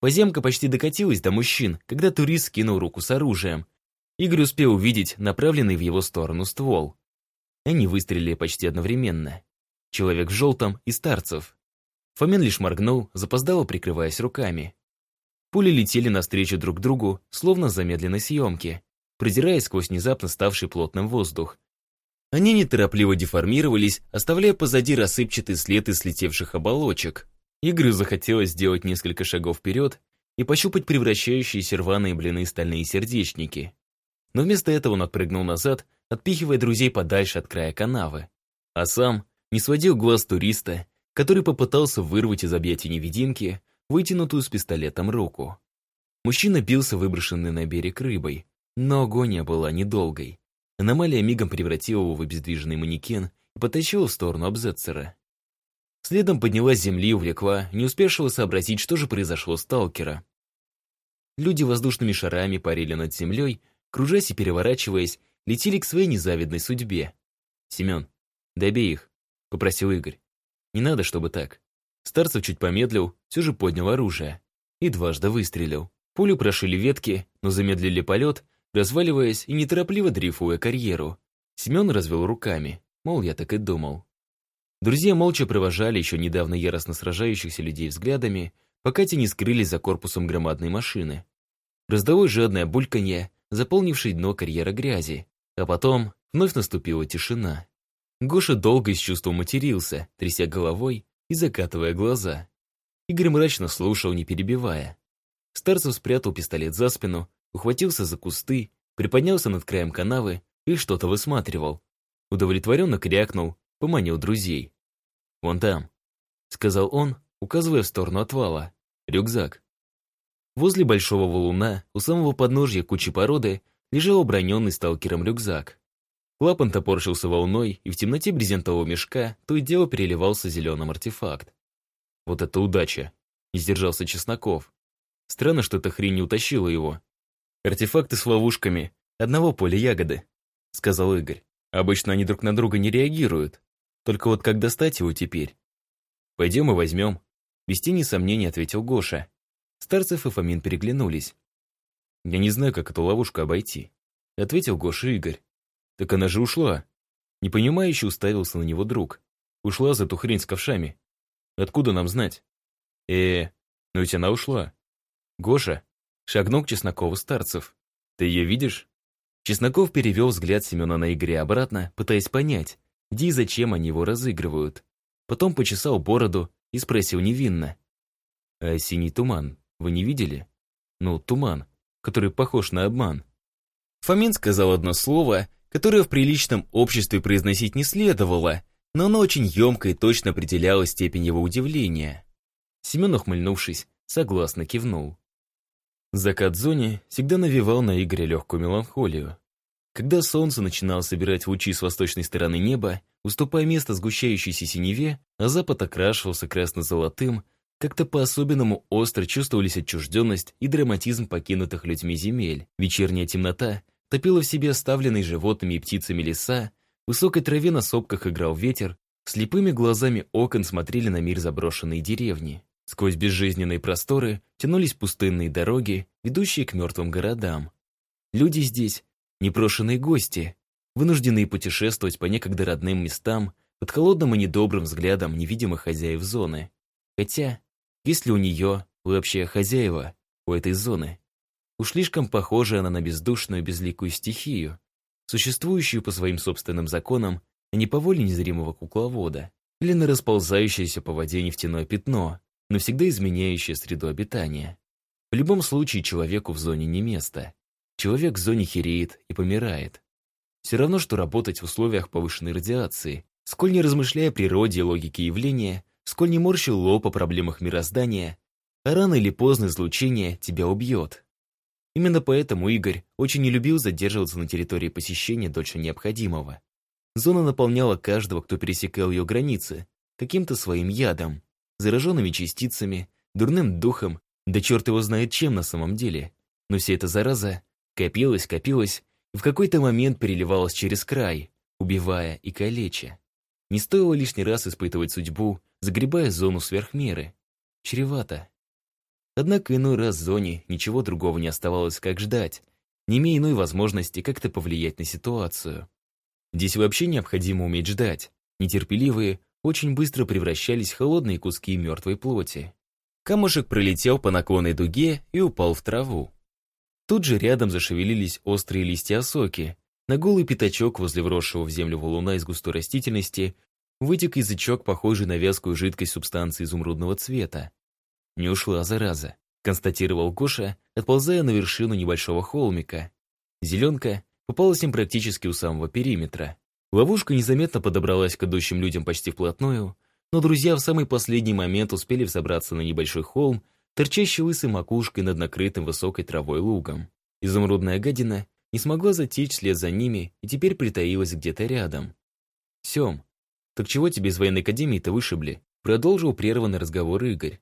Поземка почти докатилась до мужчин, когда турист скинул руку с оружием. Игорь успел увидеть направленный в его сторону ствол. Они выстрелили почти одновременно человек в желтом и старцев. Фомен лишь моргнул, запоздало прикрываясь руками. Пули летели навстречу друг другу, словно замедленной съемке, продираясь сквозь внезапно ставший плотным воздух. Они неторопливо деформировались, оставляя позади рассыпчатый след из слетевших оболочек. Игорю захотелось сделать несколько шагов вперед и пощупать превращающиеся рваные блины стальные сердечники. Но вместо этого он отпрыгнул назад, отпихивая друзей подальше от края канавы. А сам, не сводил глаз туриста, который попытался вырвать из объятий невидимки вытянутую с пистолетом руку. Мужчина бился выброшенный на берег рыбой, но агония была недолгой. Аномалия мигом превратила его в обездвиженный манекен и потащила в сторону Абзетцера. Следом поднялась земли и увлекла, не успевшего сообразить, что же произошло с Талкера. Люди воздушными шарами парили над землей, кружась и переворачиваясь, летели к своей незавидной судьбе. «Семен, добей их», попросил Игорь. Не надо, чтобы так. Старцев чуть помедлил, все же поднял оружие. И дважды выстрелил. Пулю прошили ветки, но замедлили полет, разваливаясь и неторопливо дрейфуя карьеру. Семен развел руками, мол, я так и думал. Друзья молча провожали еще недавно яростно сражающихся людей взглядами, пока те не скрылись за корпусом громадной машины. Раздалось жадное бульканье, заполнившее дно карьера грязи, а потом вновь наступила тишина. Гоша долго и с чувством матерился, тряся головой, и закатывая глаза. Игорь мрачно слушал, не перебивая. Старцев спрятал пистолет за спину, ухватился за кусты, приподнялся над краем канавы и что-то высматривал. Удовлетворенно крякнул, поманил друзей. «Вон там», — сказал он, указывая в сторону отвала. «Рюкзак». Возле большого валуна, у самого подножья кучи породы, лежал оброненный сталкером рюкзак. Клапан топорщился волной, и в темноте брезентового мешка то и дело переливался зеленым артефакт. «Вот это удача!» — не сдержался Чесноков. Странно, что эта хрень не утащила его. «Артефакты с ловушками. Одного поля ягоды», — сказал Игорь. «Обычно они друг на друга не реагируют. Только вот как достать его теперь?» «Пойдем и возьмем», — без тени сомнений ответил Гоша. Старцев и Фомин переглянулись. «Я не знаю, как эту ловушку обойти», — ответил Гоша Игорь. «Так она же ушла». Непонимающе уставился на него друг. «Ушла за ту хрень с ковшами. Откуда нам знать?» э ну ведь она ушла». «Гоша», — шагнул к Чеснокову Старцев. «Ты ее видишь?» Чесноков перевел взгляд Семена на Игоря обратно, пытаясь понять, где и зачем они его разыгрывают. Потом почесал бороду и спросил невинно. «А синий туман вы не видели? Ну, туман, который похож на обман. Фомин сказал одно слово, которое в приличном обществе произносить не следовало, но оно очень емко и точно определяло степень его удивления. Семен, ухмыльнувшись, согласно кивнул. Закат зоне всегда навевал на Игоря легкую меланхолию. Когда солнце начинало собирать лучи с восточной стороны неба, уступая место сгущающейся синеве, а запад окрашивался красно-золотым, как-то по-особенному остро чувствовались отчужденность и драматизм покинутых людьми земель. Вечерняя темнота топила в себе оставленные животными и птицами леса, в высокой траве на сопках играл ветер, слепыми глазами окон смотрели на мир заброшенной деревни. Сквозь безжизненные просторы тянулись пустынные дороги, ведущие к мертвым городам. Люди здесь — непрошенные гости, вынужденные путешествовать по некогда родным местам под холодным и недобрым взглядом невидимых хозяев зоны. Хотя есть ли у нее вообще хозяева у этой зоны? Уж слишком похожа она на бездушную безликую стихию, существующую по своим собственным законам, а не по воле незримого кукловода, или на расползающееся по воде нефтяное пятно, навсегда изменяющее среду обитания. В любом случае человеку в зоне не место. Человек в зоне хереет и помирает. Все равно, что работать в условиях повышенной радиации, сколь не размышляя о природе и логике явления, сколь не морщил лоб о проблемах мироздания, а рано или поздно излучение тебя убьет. Именно поэтому Игорь очень не любил задерживаться на территории посещения дольше необходимого. Зона наполняла каждого, кто пересекал ее границы, каким-то своим ядом, зараженными частицами, дурным духом, да черт его знает чем на самом деле. Но вся эта зараза копилась, копилась, и в какой-то момент переливалась через край, убивая и калеча. Не стоило лишний раз испытывать судьбу, загребая зону сверх меры. Чревато. Однако иной раз зоне ничего другого не оставалось, как ждать, не имея иной возможности как-то повлиять на ситуацию. Здесь вообще необходимо уметь ждать. Нетерпеливые очень быстро превращались в холодные куски мертвой плоти. Камушек пролетел по наклонной дуге и упал в траву. Тут же рядом зашевелились острые листья осоки. На голый пятачок возле вросшего в землю валуна из густой растительности вытек язычок, похожий на вязкую жидкость субстанции изумрудного цвета. «Не ушла, зараза», — констатировал Гоша, отползая на вершину небольшого холмика. Зеленка попалась им практически у самого периметра. Ловушка незаметно подобралась к идущим людям почти вплотную, но друзья в самый последний момент успели взобраться на небольшой холм, торчащий лысой макушкой над накрытым высокой травой лугом. Изумрудная гадина не смогла затечь вслед за ними и теперь притаилась где-то рядом. «Сем, «Так чего тебе из военной академии-то вышибли?» Продолжил прерванный разговор Игорь.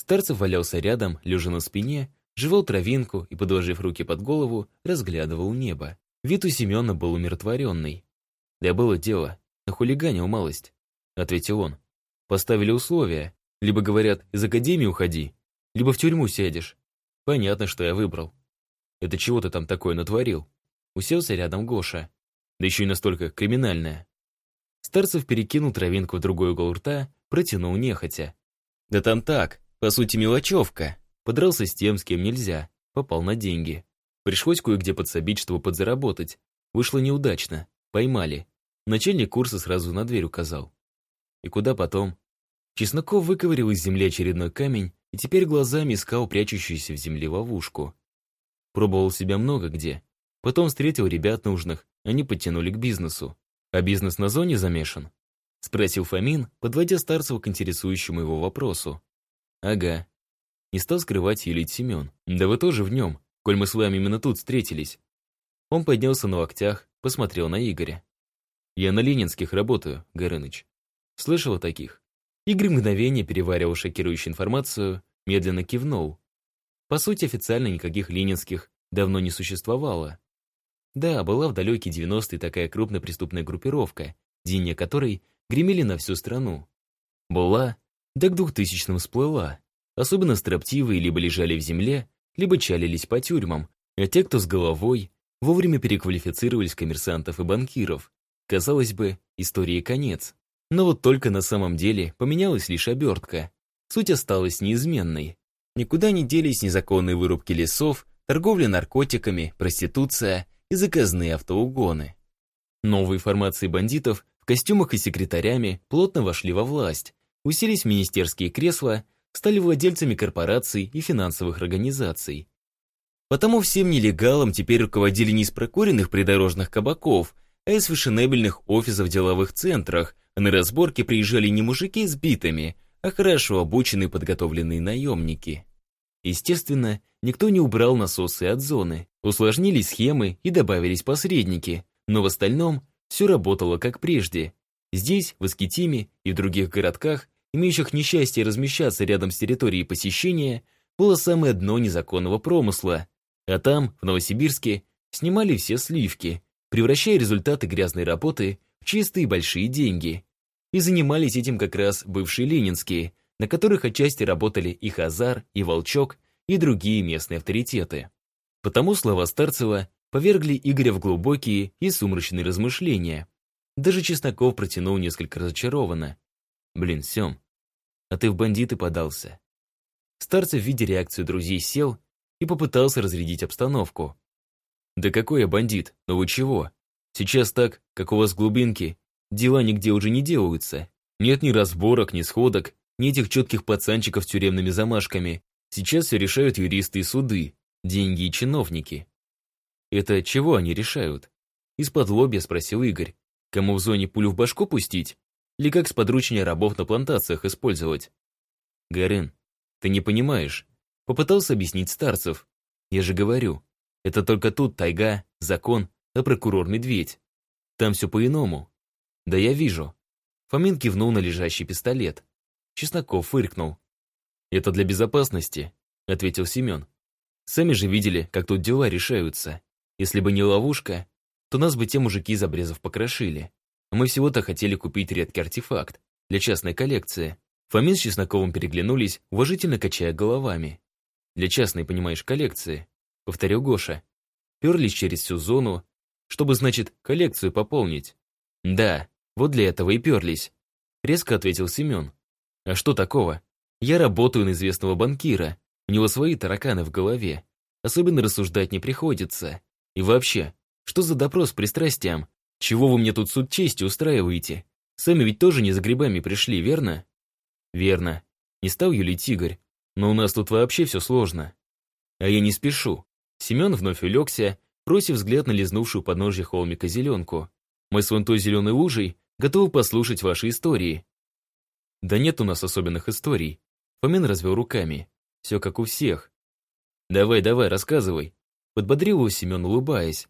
Старцев валялся рядом, лежа на спине, жевал травинку и, подложив руки под голову, разглядывал небо. Вид у Семена был умиротворенный. «Да было дело, на хулиганил малость», — ответил он. «Поставили условия. Либо говорят, из академии уходи, либо в тюрьму сядешь. Понятно, что я выбрал. Это чего ты там такое натворил?» Уселся рядом Гоша. Да еще и настолько криминальное. Старцев перекинул травинку в другой угол рта, протянул нехотя. Да там так, по сути мелочевка. Подрался с тем, с кем нельзя. Попал на деньги. Пришлось кое-где подсобить, чтобы подзаработать. Вышло неудачно. Поймали. Начальник курса сразу на дверь указал. И куда потом? Чесноков выковырил из земли очередной камень и теперь глазами искал прячущуюся в земле ловушку. Пробовал себя много где. Потом встретил ребят нужных, они подтянули к бизнесу. А бизнес на зоне замешан? Спросил Фомин, подводя Старцева к интересующему его вопросу. Ага. Не стал скрывать юлить Семен. Да вы тоже в нем, коль мы с вами именно тут встретились. Он поднялся на локтях, посмотрел на Игоря. Я на Ленинских работаю, Горыныч. Слышал о таких? Игорь мгновение переваривал шокирующую информацию, медленно кивнул. По сути, официально никаких ленинских давно не существовало. Да, была в далекие 90-е такая крупная преступная группировка, деньги которой гремели на всю страну. Была, да к 2000-м всплыла. Особенно строптивые либо лежали в земле, либо чалились по тюрьмам, а те, кто с головой, вовремя переквалифицировались коммерсантов и банкиров. Казалось бы, истории конец. Но вот только на самом деле поменялась лишь обертка. Суть осталась неизменной. Никуда не делись незаконные вырубки лесов, торговля наркотиками, проституция и заказные автоугоны. Новые формации бандитов в костюмах и секретарями плотно вошли во власть, уселись в министерские кресла, стали владельцами корпораций и финансовых организаций. Потому всем нелегалам теперь руководили не из прокуренных придорожных кабаков, а из фешенебельных офисов в деловых центрах, а на разборки приезжали не мужики с битами, а хорошо обученные подготовленные наемники. Естественно, никто не убрал насосы от зоны, усложнились схемы и добавились посредники, но в остальном все работало как прежде. Здесь, в Искитиме и в других городках, имеющих несчастье размещаться рядом с территорией посещения, было самое дно незаконного промысла, а там, в Новосибирске, снимали все сливки, превращая результаты грязной работы в чистые большие деньги. И занимались этим как раз бывшие ленинские, на которых отчасти работали и Хазар, и Волчок, и другие местные авторитеты. Потому слова Старцева повергли Игоря в глубокие и сумрачные размышления. Даже Чесноков протянул несколько разочарованно. «Блин, Сем, а ты в бандиты подался». Старцев, видя реакцию друзей, сел и попытался разрядить обстановку. «Да какой я бандит? Ну вы чего? Сейчас так, как у вас глубинки, дела нигде уже не делаются. Нет ни разборок, ни сходок, ни этих четких пацанчиков с тюремными замашками. Сейчас все решают юристы и суды, деньги и чиновники». «Это чего они решают?» Из-под лобья спросил Игорь. «Кому в зоне пулю в башку пустить? Или как с подручнее рабов на плантациях использовать?» «Горын, ты не понимаешь. Попытался объяснить Старцев. Я же говорю, это только тут тайга, закон, а прокурор Медведь. Там все по-иному. Да я вижу. Фомин кивнул на лежащий пистолет. Чесноков фыркнул. «Это для безопасности», — ответил Семен. «Сами же видели, как тут дела решаются. Если бы не ловушка, то нас бы те мужики из обрезов покрошили. Мы всего-то хотели купить редкий артефакт для частной коллекции». Фомин с Чесноковым переглянулись, уважительно качая головами. Для частной, понимаешь, коллекции, повторил Гоша. Перлись через всю зону, чтобы, значит, коллекцию пополнить. Да, вот для этого и перлись. Резко ответил Семен. А что такого? Я работаю на известного банкира. У него свои тараканы в голове. Особенно рассуждать не приходится. И вообще, что за допрос пристрастиям? Чего вы мне тут суд чести устраиваете? Сами ведь тоже не за грибами пришли, верно? Верно. Не стал юлить Игорь. Но у нас тут вообще все сложно. А я не спешу. Семен вновь улегся, бросив взгляд на лизнувшую подножье холмика зеленку. Мы с вон той зеленой лужей готовы послушать ваши истории. Да нет у нас особенных историй. Фомин развел руками. Все как у всех. Давай, давай, рассказывай. Подбодрил его Семен, улыбаясь.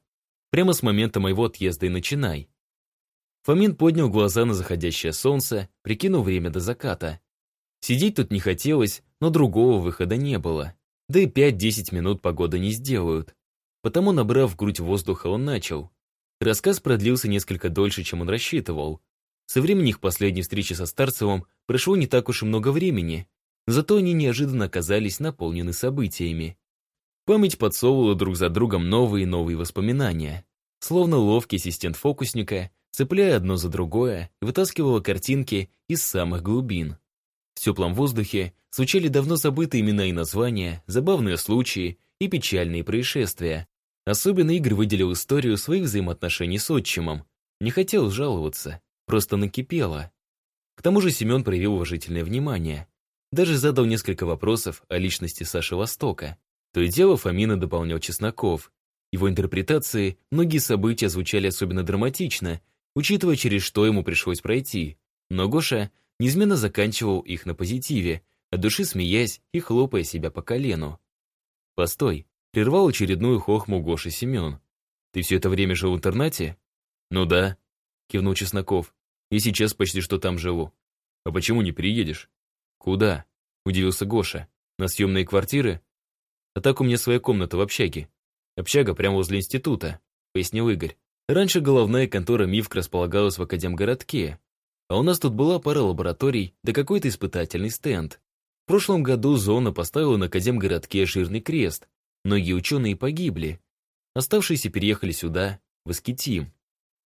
Прямо с момента моего отъезда и начинай. Фомин поднял глаза на заходящее солнце, прикинув время до заката. Сидеть тут не хотелось, но другого выхода не было. Да и 5-10 минут погода не сделают. Потому, набрав в грудь воздуха, он начал. Рассказ продлился несколько дольше, чем он рассчитывал. Со времени их последней встречи со Старцевым прошло не так уж и много времени, зато они неожиданно оказались наполнены событиями. Память подсовывала друг за другом новые и новые воспоминания. Словно ловкий ассистент фокусника, цепляя одно за другое, вытаскивала картинки из самых глубин. В теплом воздухе звучали давно забытые имена и названия, забавные случаи и печальные происшествия. Особенно Игорь выделил историю своих взаимоотношений с отчимом. Не хотел жаловаться, просто накипело. К тому же Семен проявил уважительное внимание. Даже задал несколько вопросов о личности Саши Востока. То и дело Фомина дополнял Чесноков. Его интерпретации многие события звучали особенно драматично, учитывая, через что ему пришлось пройти. Но Гоша неизменно заканчивал их на позитиве, от души смеясь и хлопая себя по колену. «Постой», — прервал очередную хохму Гоша Семен. «Ты все это время жил в интернате?» «Ну да», — кивнул Чесноков. «И сейчас почти что там живу». «А почему не приедешь?» «Куда?» — удивился Гоша. «На съемные квартиры?» «А так у меня своя комната в общаге. Общага прямо возле института», — пояснил Игорь. «Раньше головная контора МИФК располагалась в Академгородке, а у нас тут была пара лабораторий да какой-то испытательный стенд. В прошлом году зона поставила на Академгородке жирный крест. Многие ученые погибли. Оставшиеся переехали сюда, в Аскетим.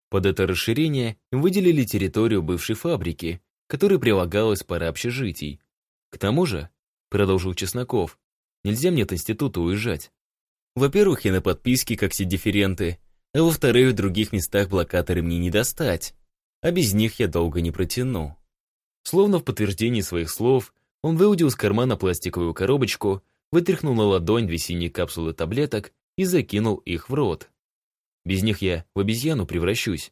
Под это расширение выделили территорию бывшей фабрики, которой прилагалась пара общежитий. К тому же, продолжил Чесноков, нельзя мне от института уезжать. Во-первых, я на подписке, как все дифференты, а во-вторых, в других местах блокаторы мне не достать а без них я долго не протяну. Словно в подтверждении своих слов, он выудил из кармана пластиковую коробочку, вытряхнул на ладонь две синие капсулы таблеток и закинул их в рот. Без них я в обезьяну превращусь.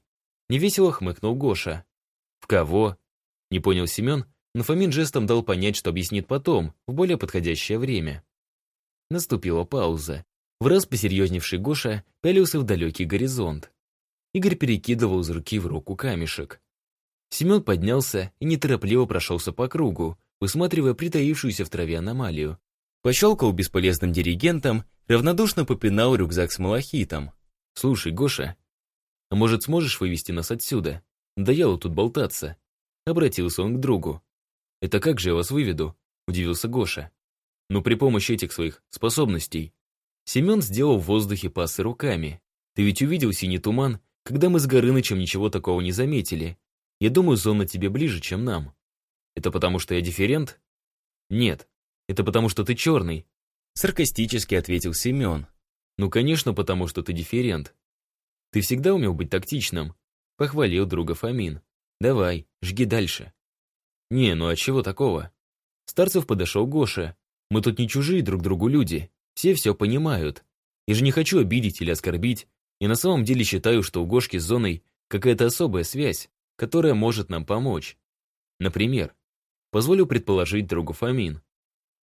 Невесело хмыкнул Гоша. В кого? Не понял Семен, но Фомин жестом дал понять, что объяснит потом, в более подходящее время. Наступила пауза. В раз посерьезневший Гоша пялился в далекий горизонт. Игорь перекидывал из руки в руку камешек. Семен поднялся и неторопливо прошелся по кругу, высматривая притаившуюся в траве аномалию. Пощелкал бесполезным диригентом, равнодушно попинал рюкзак с малахитом. «Слушай, Гоша, а может, сможешь вывести нас отсюда? Надоело тут болтаться». Обратился он к другу. «Это как же я вас выведу?» – удивился Гоша. «Ну, при помощи этих своих способностей». Семен сделал в воздухе пасы руками. «Ты ведь увидел синий туман когда мы с Горынычем ничего такого не заметили. Я думаю, зона тебе ближе, чем нам. Это потому, что я дифферент? Нет, это потому, что ты черный. Саркастически ответил Семен. Ну, конечно, потому что ты дифферент. Ты всегда умел быть тактичным. Похвалил друга Фомин. Давай, жги дальше. Не, ну а чего такого? Старцев подошел Гоша. Мы тут не чужие друг другу люди. Все все понимают. Я же не хочу обидеть или оскорбить. И на самом деле считаю, что у Гошки с зоной какая-то особая связь, которая может нам помочь. Например, позволю предположить другу Фомин.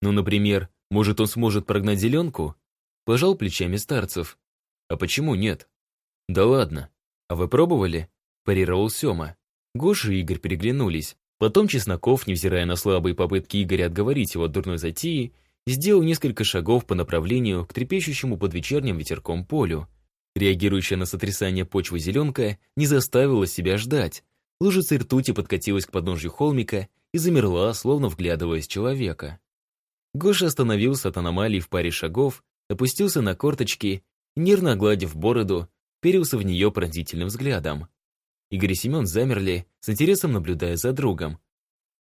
Ну, например, может он сможет прогнать зеленку? Пожал плечами старцев. А почему нет? Да ладно. А вы пробовали? Парировал Сема. Гоша и Игорь переглянулись. Потом Чесноков, невзирая на слабые попытки Игоря отговорить его от дурной затеи, сделал несколько шагов по направлению к трепещущему под вечерним ветерком полю, Реагирующая на сотрясание почвы зеленка не заставила себя ждать. Лужица ртути подкатилась к подножью холмика и замерла, словно вглядываясь в человека. Гоша остановился от аномалии в паре шагов, опустился на корточки нервно огладив бороду, перился в нее пронзительным взглядом. Игорь и Семен замерли, с интересом наблюдая за другом.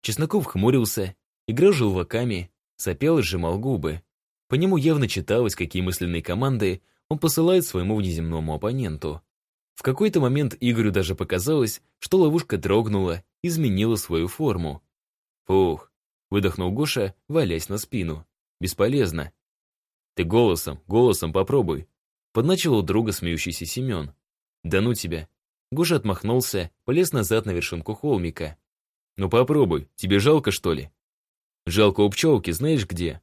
Чесноков хмурился, играл желваками, сопел и сжимал губы. По нему явно читалось, какие мысленные команды он посылает своему внеземному оппоненту. В какой-то момент Игорю даже показалось, что ловушка дрогнула, изменила свою форму. «Фух», — выдохнул Гоша, валясь на спину. «Бесполезно». «Ты голосом, голосом попробуй», — подначил у друга смеющийся Семен. «Да ну тебя». Гоша отмахнулся, полез назад на вершинку холмика. «Ну попробуй, тебе жалко, что ли?» «Жалко у пчелки, знаешь где?»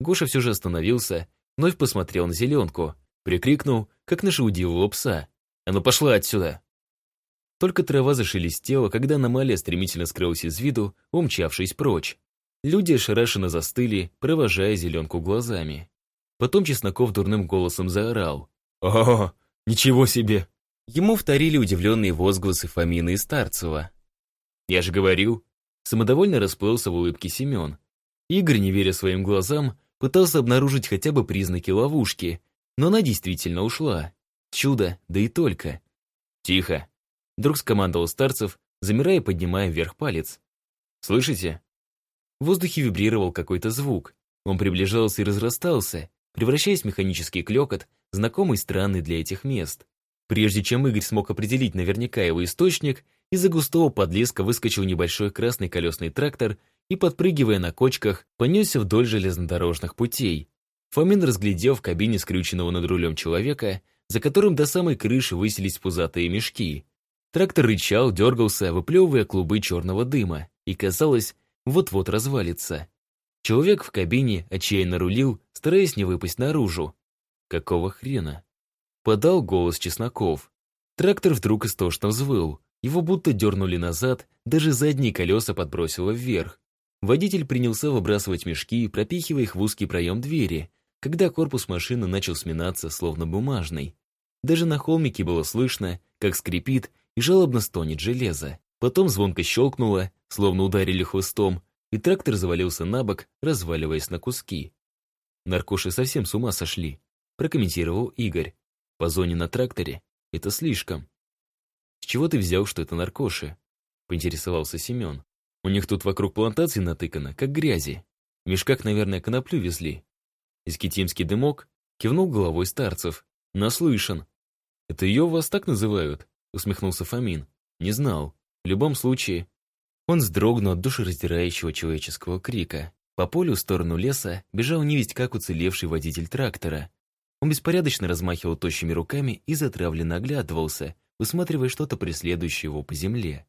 Гоша все же остановился, вновь посмотрел на зеленку. Прикрикнул, как на шаудивого пса. «А ну пошла отсюда!» Только трава зашелестела, когда аномалия стремительно скрылась из виду, умчавшись прочь. Люди ошарашенно застыли, провожая зеленку глазами. Потом Чесноков дурным голосом заорал. «О, ничего себе!» Ему вторили удивленные возгласы Фомина и Старцева. «Я же говорил!» Самодовольно расплылся в улыбке Семен. Игорь, не веря своим глазам, пытался обнаружить хотя бы признаки ловушки, но она действительно ушла. Чудо, да и только. «Тихо!» Вдруг скомандовал Старцев, замирая и поднимая вверх палец. «Слышите?» В воздухе вибрировал какой-то звук. Он приближался и разрастался, превращаясь в механический клёкот, знакомый странный для этих мест. Прежде чем Игорь смог определить наверняка его источник, Из-за густого подлеска выскочил небольшой красный колесный трактор и, подпрыгивая на кочках, понесся вдоль железнодорожных путей. Фомин разглядел в кабине скрюченного над рулем человека, за которым до самой крыши высились пузатые мешки. Трактор рычал, дергался, выплевывая клубы черного дыма, и, казалось, вот-вот развалится. Человек в кабине отчаянно рулил, стараясь не выпасть наружу. Какого хрена? Подал голос Чесноков. Трактор вдруг истошно взвыл. Его будто дернули назад, даже задние колеса подбросило вверх. Водитель принялся выбрасывать мешки, пропихивая их в узкий проем двери, когда корпус машины начал сминаться, словно бумажный. Даже на холмике было слышно, как скрипит и жалобно стонет железо. Потом звонко щелкнуло, словно ударили хвостом, и трактор завалился на бок, разваливаясь на куски. «Наркоши совсем с ума сошли», — прокомментировал Игорь. «По зоне на тракторе это слишком». «С чего ты взял, что это наркоши?» — поинтересовался Семен. «У них тут вокруг плантации натыкано, как грязи. В мешках, наверное, коноплю везли». Искитимский дымок кивнул головой старцев. «Наслышан». «Это ее вас так называют?» — усмехнулся Фомин. «Не знал. В любом случае...» Он вздрогнул от душераздирающего человеческого крика. По полю в сторону леса бежал невесть как уцелевший водитель трактора. Он беспорядочно размахивал тощими руками и затравленно оглядывался, высматривая что-то преследующее его по земле.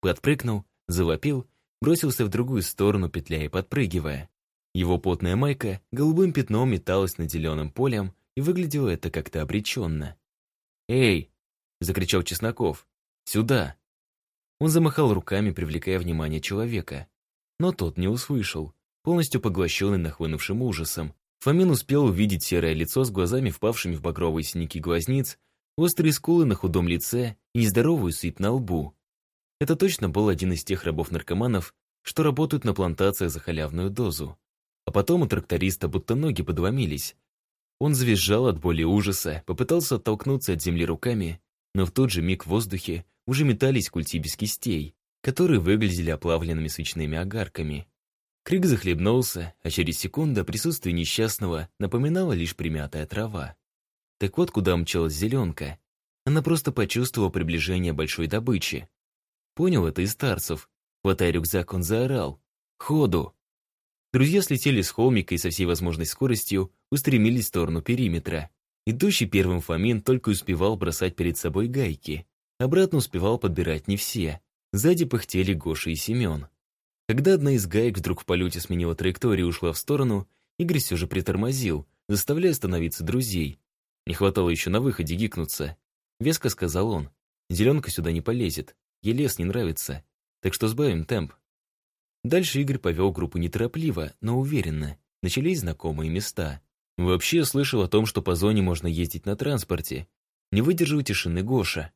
Подпрыгнул, завопил, бросился в другую сторону, петляя и подпрыгивая. Его потная майка голубым пятном металась над зеленым полем, и выглядело это как-то обреченно. «Эй!» — закричал Чесноков. «Сюда!» Он замахал руками, привлекая внимание человека. Но тот не услышал, полностью поглощенный нахлынувшим ужасом. Фомин успел увидеть серое лицо с глазами, впавшими в багровые синяки глазниц, острые скулы на худом лице и нездоровую сыпь на лбу. Это точно был один из тех рабов-наркоманов, что работают на плантациях за халявную дозу. А потом у тракториста будто ноги подломились. Он завизжал от боли ужаса, попытался оттолкнуться от земли руками, но в тот же миг в воздухе уже метались культи без кистей, которые выглядели оплавленными сычными огарками. Крик захлебнулся, а через секунду присутствие несчастного напоминало лишь примятая трава. Так вот куда мчалась зеленка. Она просто почувствовала приближение большой добычи. Понял это из старцев. Хватая рюкзак, он заорал. «Ходу!» Друзья слетели с холмика и со всей возможной скоростью устремились в сторону периметра. Идущий первым Фомин только успевал бросать перед собой гайки. Обратно успевал подбирать не все. Сзади пыхтели Гоша и Семен. Когда одна из гаек вдруг в полете сменила траекторию и ушла в сторону, Игорь все же притормозил, заставляя остановиться друзей. Не хватало еще на выходе гикнуться. Веско сказал он. Зеленка сюда не полезет. Ей лес не нравится. Так что сбавим темп. Дальше Игорь повел группу неторопливо, но уверенно. Начались знакомые места. Вообще слышал о том, что по зоне можно ездить на транспорте. Не выдержал тишины Гоша.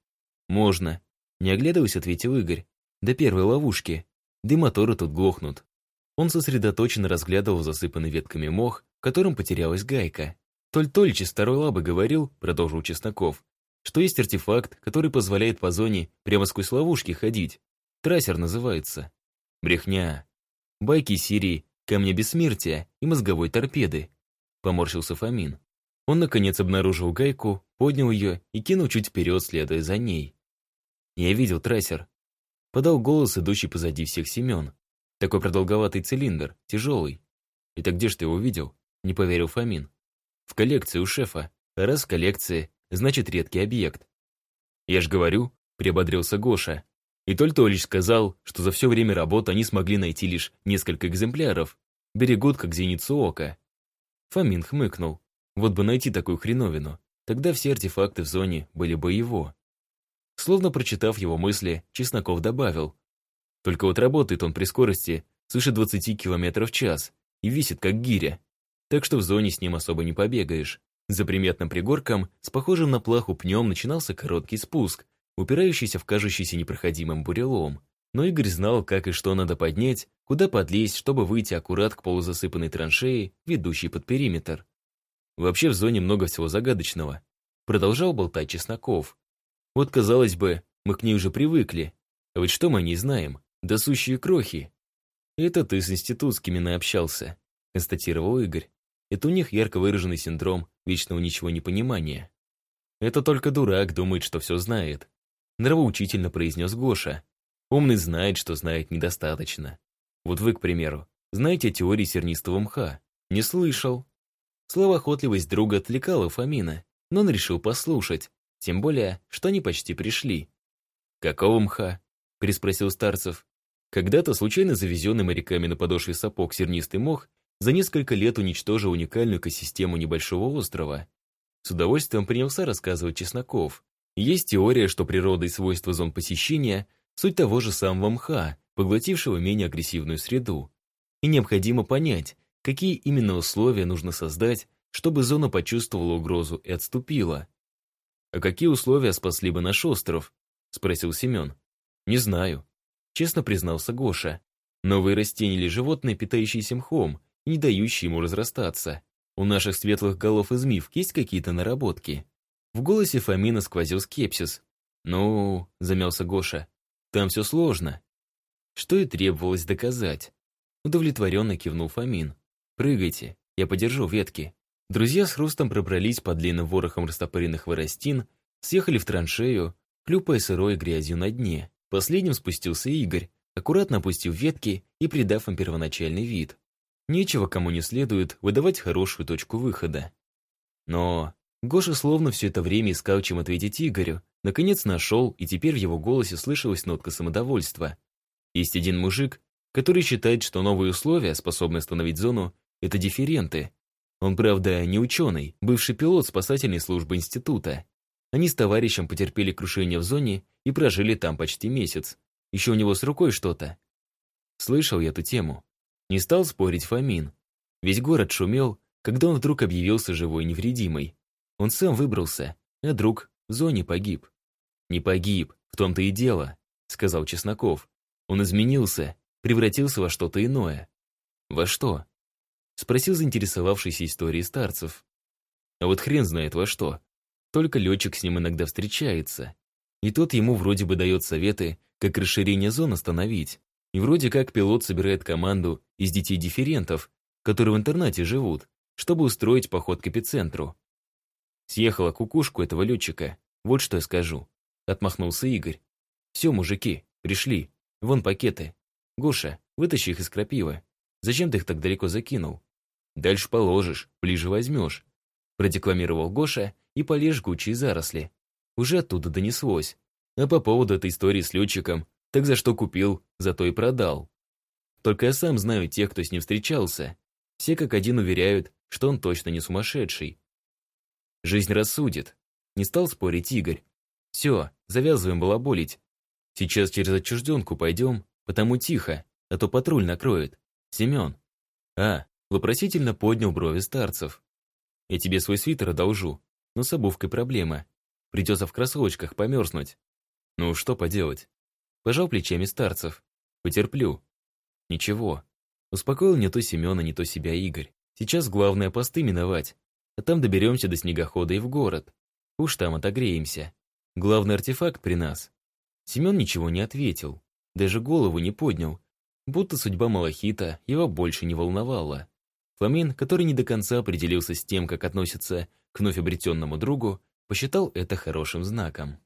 «Можно». Не оглядываясь, ответил Игорь. «До первой ловушки. Да и моторы тут глохнут». Он сосредоточенно разглядывал засыпанный ветками мох, в котором потерялась гайка. Толь Тольч из второй лабы говорил, продолжил Чесноков, что есть артефакт, который позволяет по зоне прямо сквозь ловушки ходить. Трассер называется. Брехня. Байки Сирии, камня бессмертия и мозговой торпеды поморщился Фомин. Он, наконец, обнаружил гайку, поднял ее и кинул чуть вперед, следуя за ней. «Я видел трассер». Подал голос, идущий позади всех Семен. Такой продолговатый цилиндр, тяжелый. «Это где ж ты его видел?» — не поверил Фомин. «В коллекции у шефа. раз в коллекции, значит редкий объект». «Я ж говорю», — приободрился Гоша. И Толь Толич сказал, что за все время работы они смогли найти лишь несколько экземпляров. Берегут, как зеницу ока. Фомин хмыкнул. Вот бы найти такую хреновину. Тогда все артефакты в зоне были бы его. Словно прочитав его мысли, Чесноков добавил. Только вот работает он при скорости свыше 20 км в час и висит как гиря. Так что в зоне с ним особо не побегаешь. За приметным пригорком с похожим на плаху пнем начинался короткий спуск, упирающийся в кажущийся непроходимым бурелом. Но Игорь знал, как и что надо поднять, куда подлезть, чтобы выйти аккурат к полузасыпанной траншеи, ведущей под периметр. Вообще в зоне много всего загадочного. Продолжал болтать Чесноков. Вот, казалось бы, мы к ней уже привыкли. А ведь что мы не знаем? Да сущие крохи. Это ты с институтскими наобщался, констатировал Игорь. Это у них ярко выраженный синдром вечного ничего не понимания. Это только дурак думает, что все знает. нравоучительно произнес Гоша. Умный знает, что знает недостаточно. Вот вы, к примеру, знаете теории сернистого мха? Не слышал. Словоохотливость друга отвлекала Фомина, но он решил послушать, тем более, что они почти пришли. «Какого мха?» – переспросил Старцев. Когда-то случайно завезенный моряками на подошве сапог сернистый мох за несколько лет уничтожил уникальную экосистему небольшого острова. С удовольствием принялся рассказывать Чесноков. Есть теория, что природа и свойства зон посещения – суть того же самого мха, поглотившего менее агрессивную среду. И необходимо понять, какие именно условия нужно создать, чтобы зона почувствовала угрозу и отступила. «А какие условия спасли бы наш остров?» спросил Семен. «Не знаю», — честно признался Гоша. «Новые растения или животные, питающиеся мхом, не дающие ему разрастаться. У наших светлых голов из миф есть какие-то наработки?» В голосе Фомина сквозил скепсис. «Ну», — замялся Гоша, — «там все сложно». Что и требовалось доказать. Удовлетворенно кивнул Фомин. «Прыгайте, я подержу ветки». Друзья с хрустом пробрались под длинным ворохом растопыренных воростин, съехали в траншею, клюпая сырой грязью на дне. Последним спустился Игорь, аккуратно опустив ветки и придав им первоначальный вид. Нечего кому не следует выдавать хорошую точку выхода. Но Гоша словно все это время искал, чем ответить Игорю, наконец нашел, и теперь в его голосе слышалась нотка самодовольства. Есть один мужик, который считает, что новые условия, способные остановить зону, это дифференты. Он, правда, не ученый, бывший пилот спасательной службы института. Они с товарищем потерпели крушение в зоне и прожили там почти месяц. Еще у него с рукой что-то. Слышал я эту тему. Не стал спорить Фомин. Весь город шумел, когда он вдруг объявился живой невредимой. Он сам выбрался, а друг в зоне погиб. «Не погиб, в том-то и дело», — сказал Чесноков. «Он изменился, превратился во что-то иное». «Во что?» — спросил заинтересовавшийся историей старцев. «А вот хрен знает во что. Только летчик с ним иногда встречается. И тот ему вроде бы дает советы, как расширение зон остановить. И вроде как пилот собирает команду из детей-дифферентов, которые в интернате живут, чтобы устроить поход к эпицентру. Съехала кукушку этого летчика, вот что я скажу. Отмахнулся Игорь. Все, мужики, пришли. Вон пакеты. Гоша, вытащи их из крапивы. Зачем ты их так далеко закинул? Дальше положишь, ближе возьмешь. Продекламировал Гоша и полез жгучие заросли. Уже оттуда донеслось. А по поводу этой истории с летчиком, так за что купил, зато и продал. Только я сам знаю тех, кто с ним встречался. Все как один уверяют, что он точно не сумасшедший. Жизнь рассудит. Не стал спорить Игорь. Все, завязываем балаболить. Сейчас через отчужденку пойдем, потому тихо, а то патруль накроет. Семен. А, вопросительно поднял брови старцев. Я тебе свой свитер одолжу, но с обувкой проблема. Придется в кроссовочках померзнуть. Ну, что поделать? Пожал плечами старцев. Потерплю. Ничего. Успокоил не то Семена, не то себя Игорь. Сейчас главное посты миновать. А там доберемся до снегохода и в город. Уж там отогреемся. Главный артефакт при нас. Семен ничего не ответил. Даже голову не поднял. Будто судьба Малахита его больше не волновала. Фламин, который не до конца определился с тем, как относится к вновь обретенному другу, посчитал это хорошим знаком.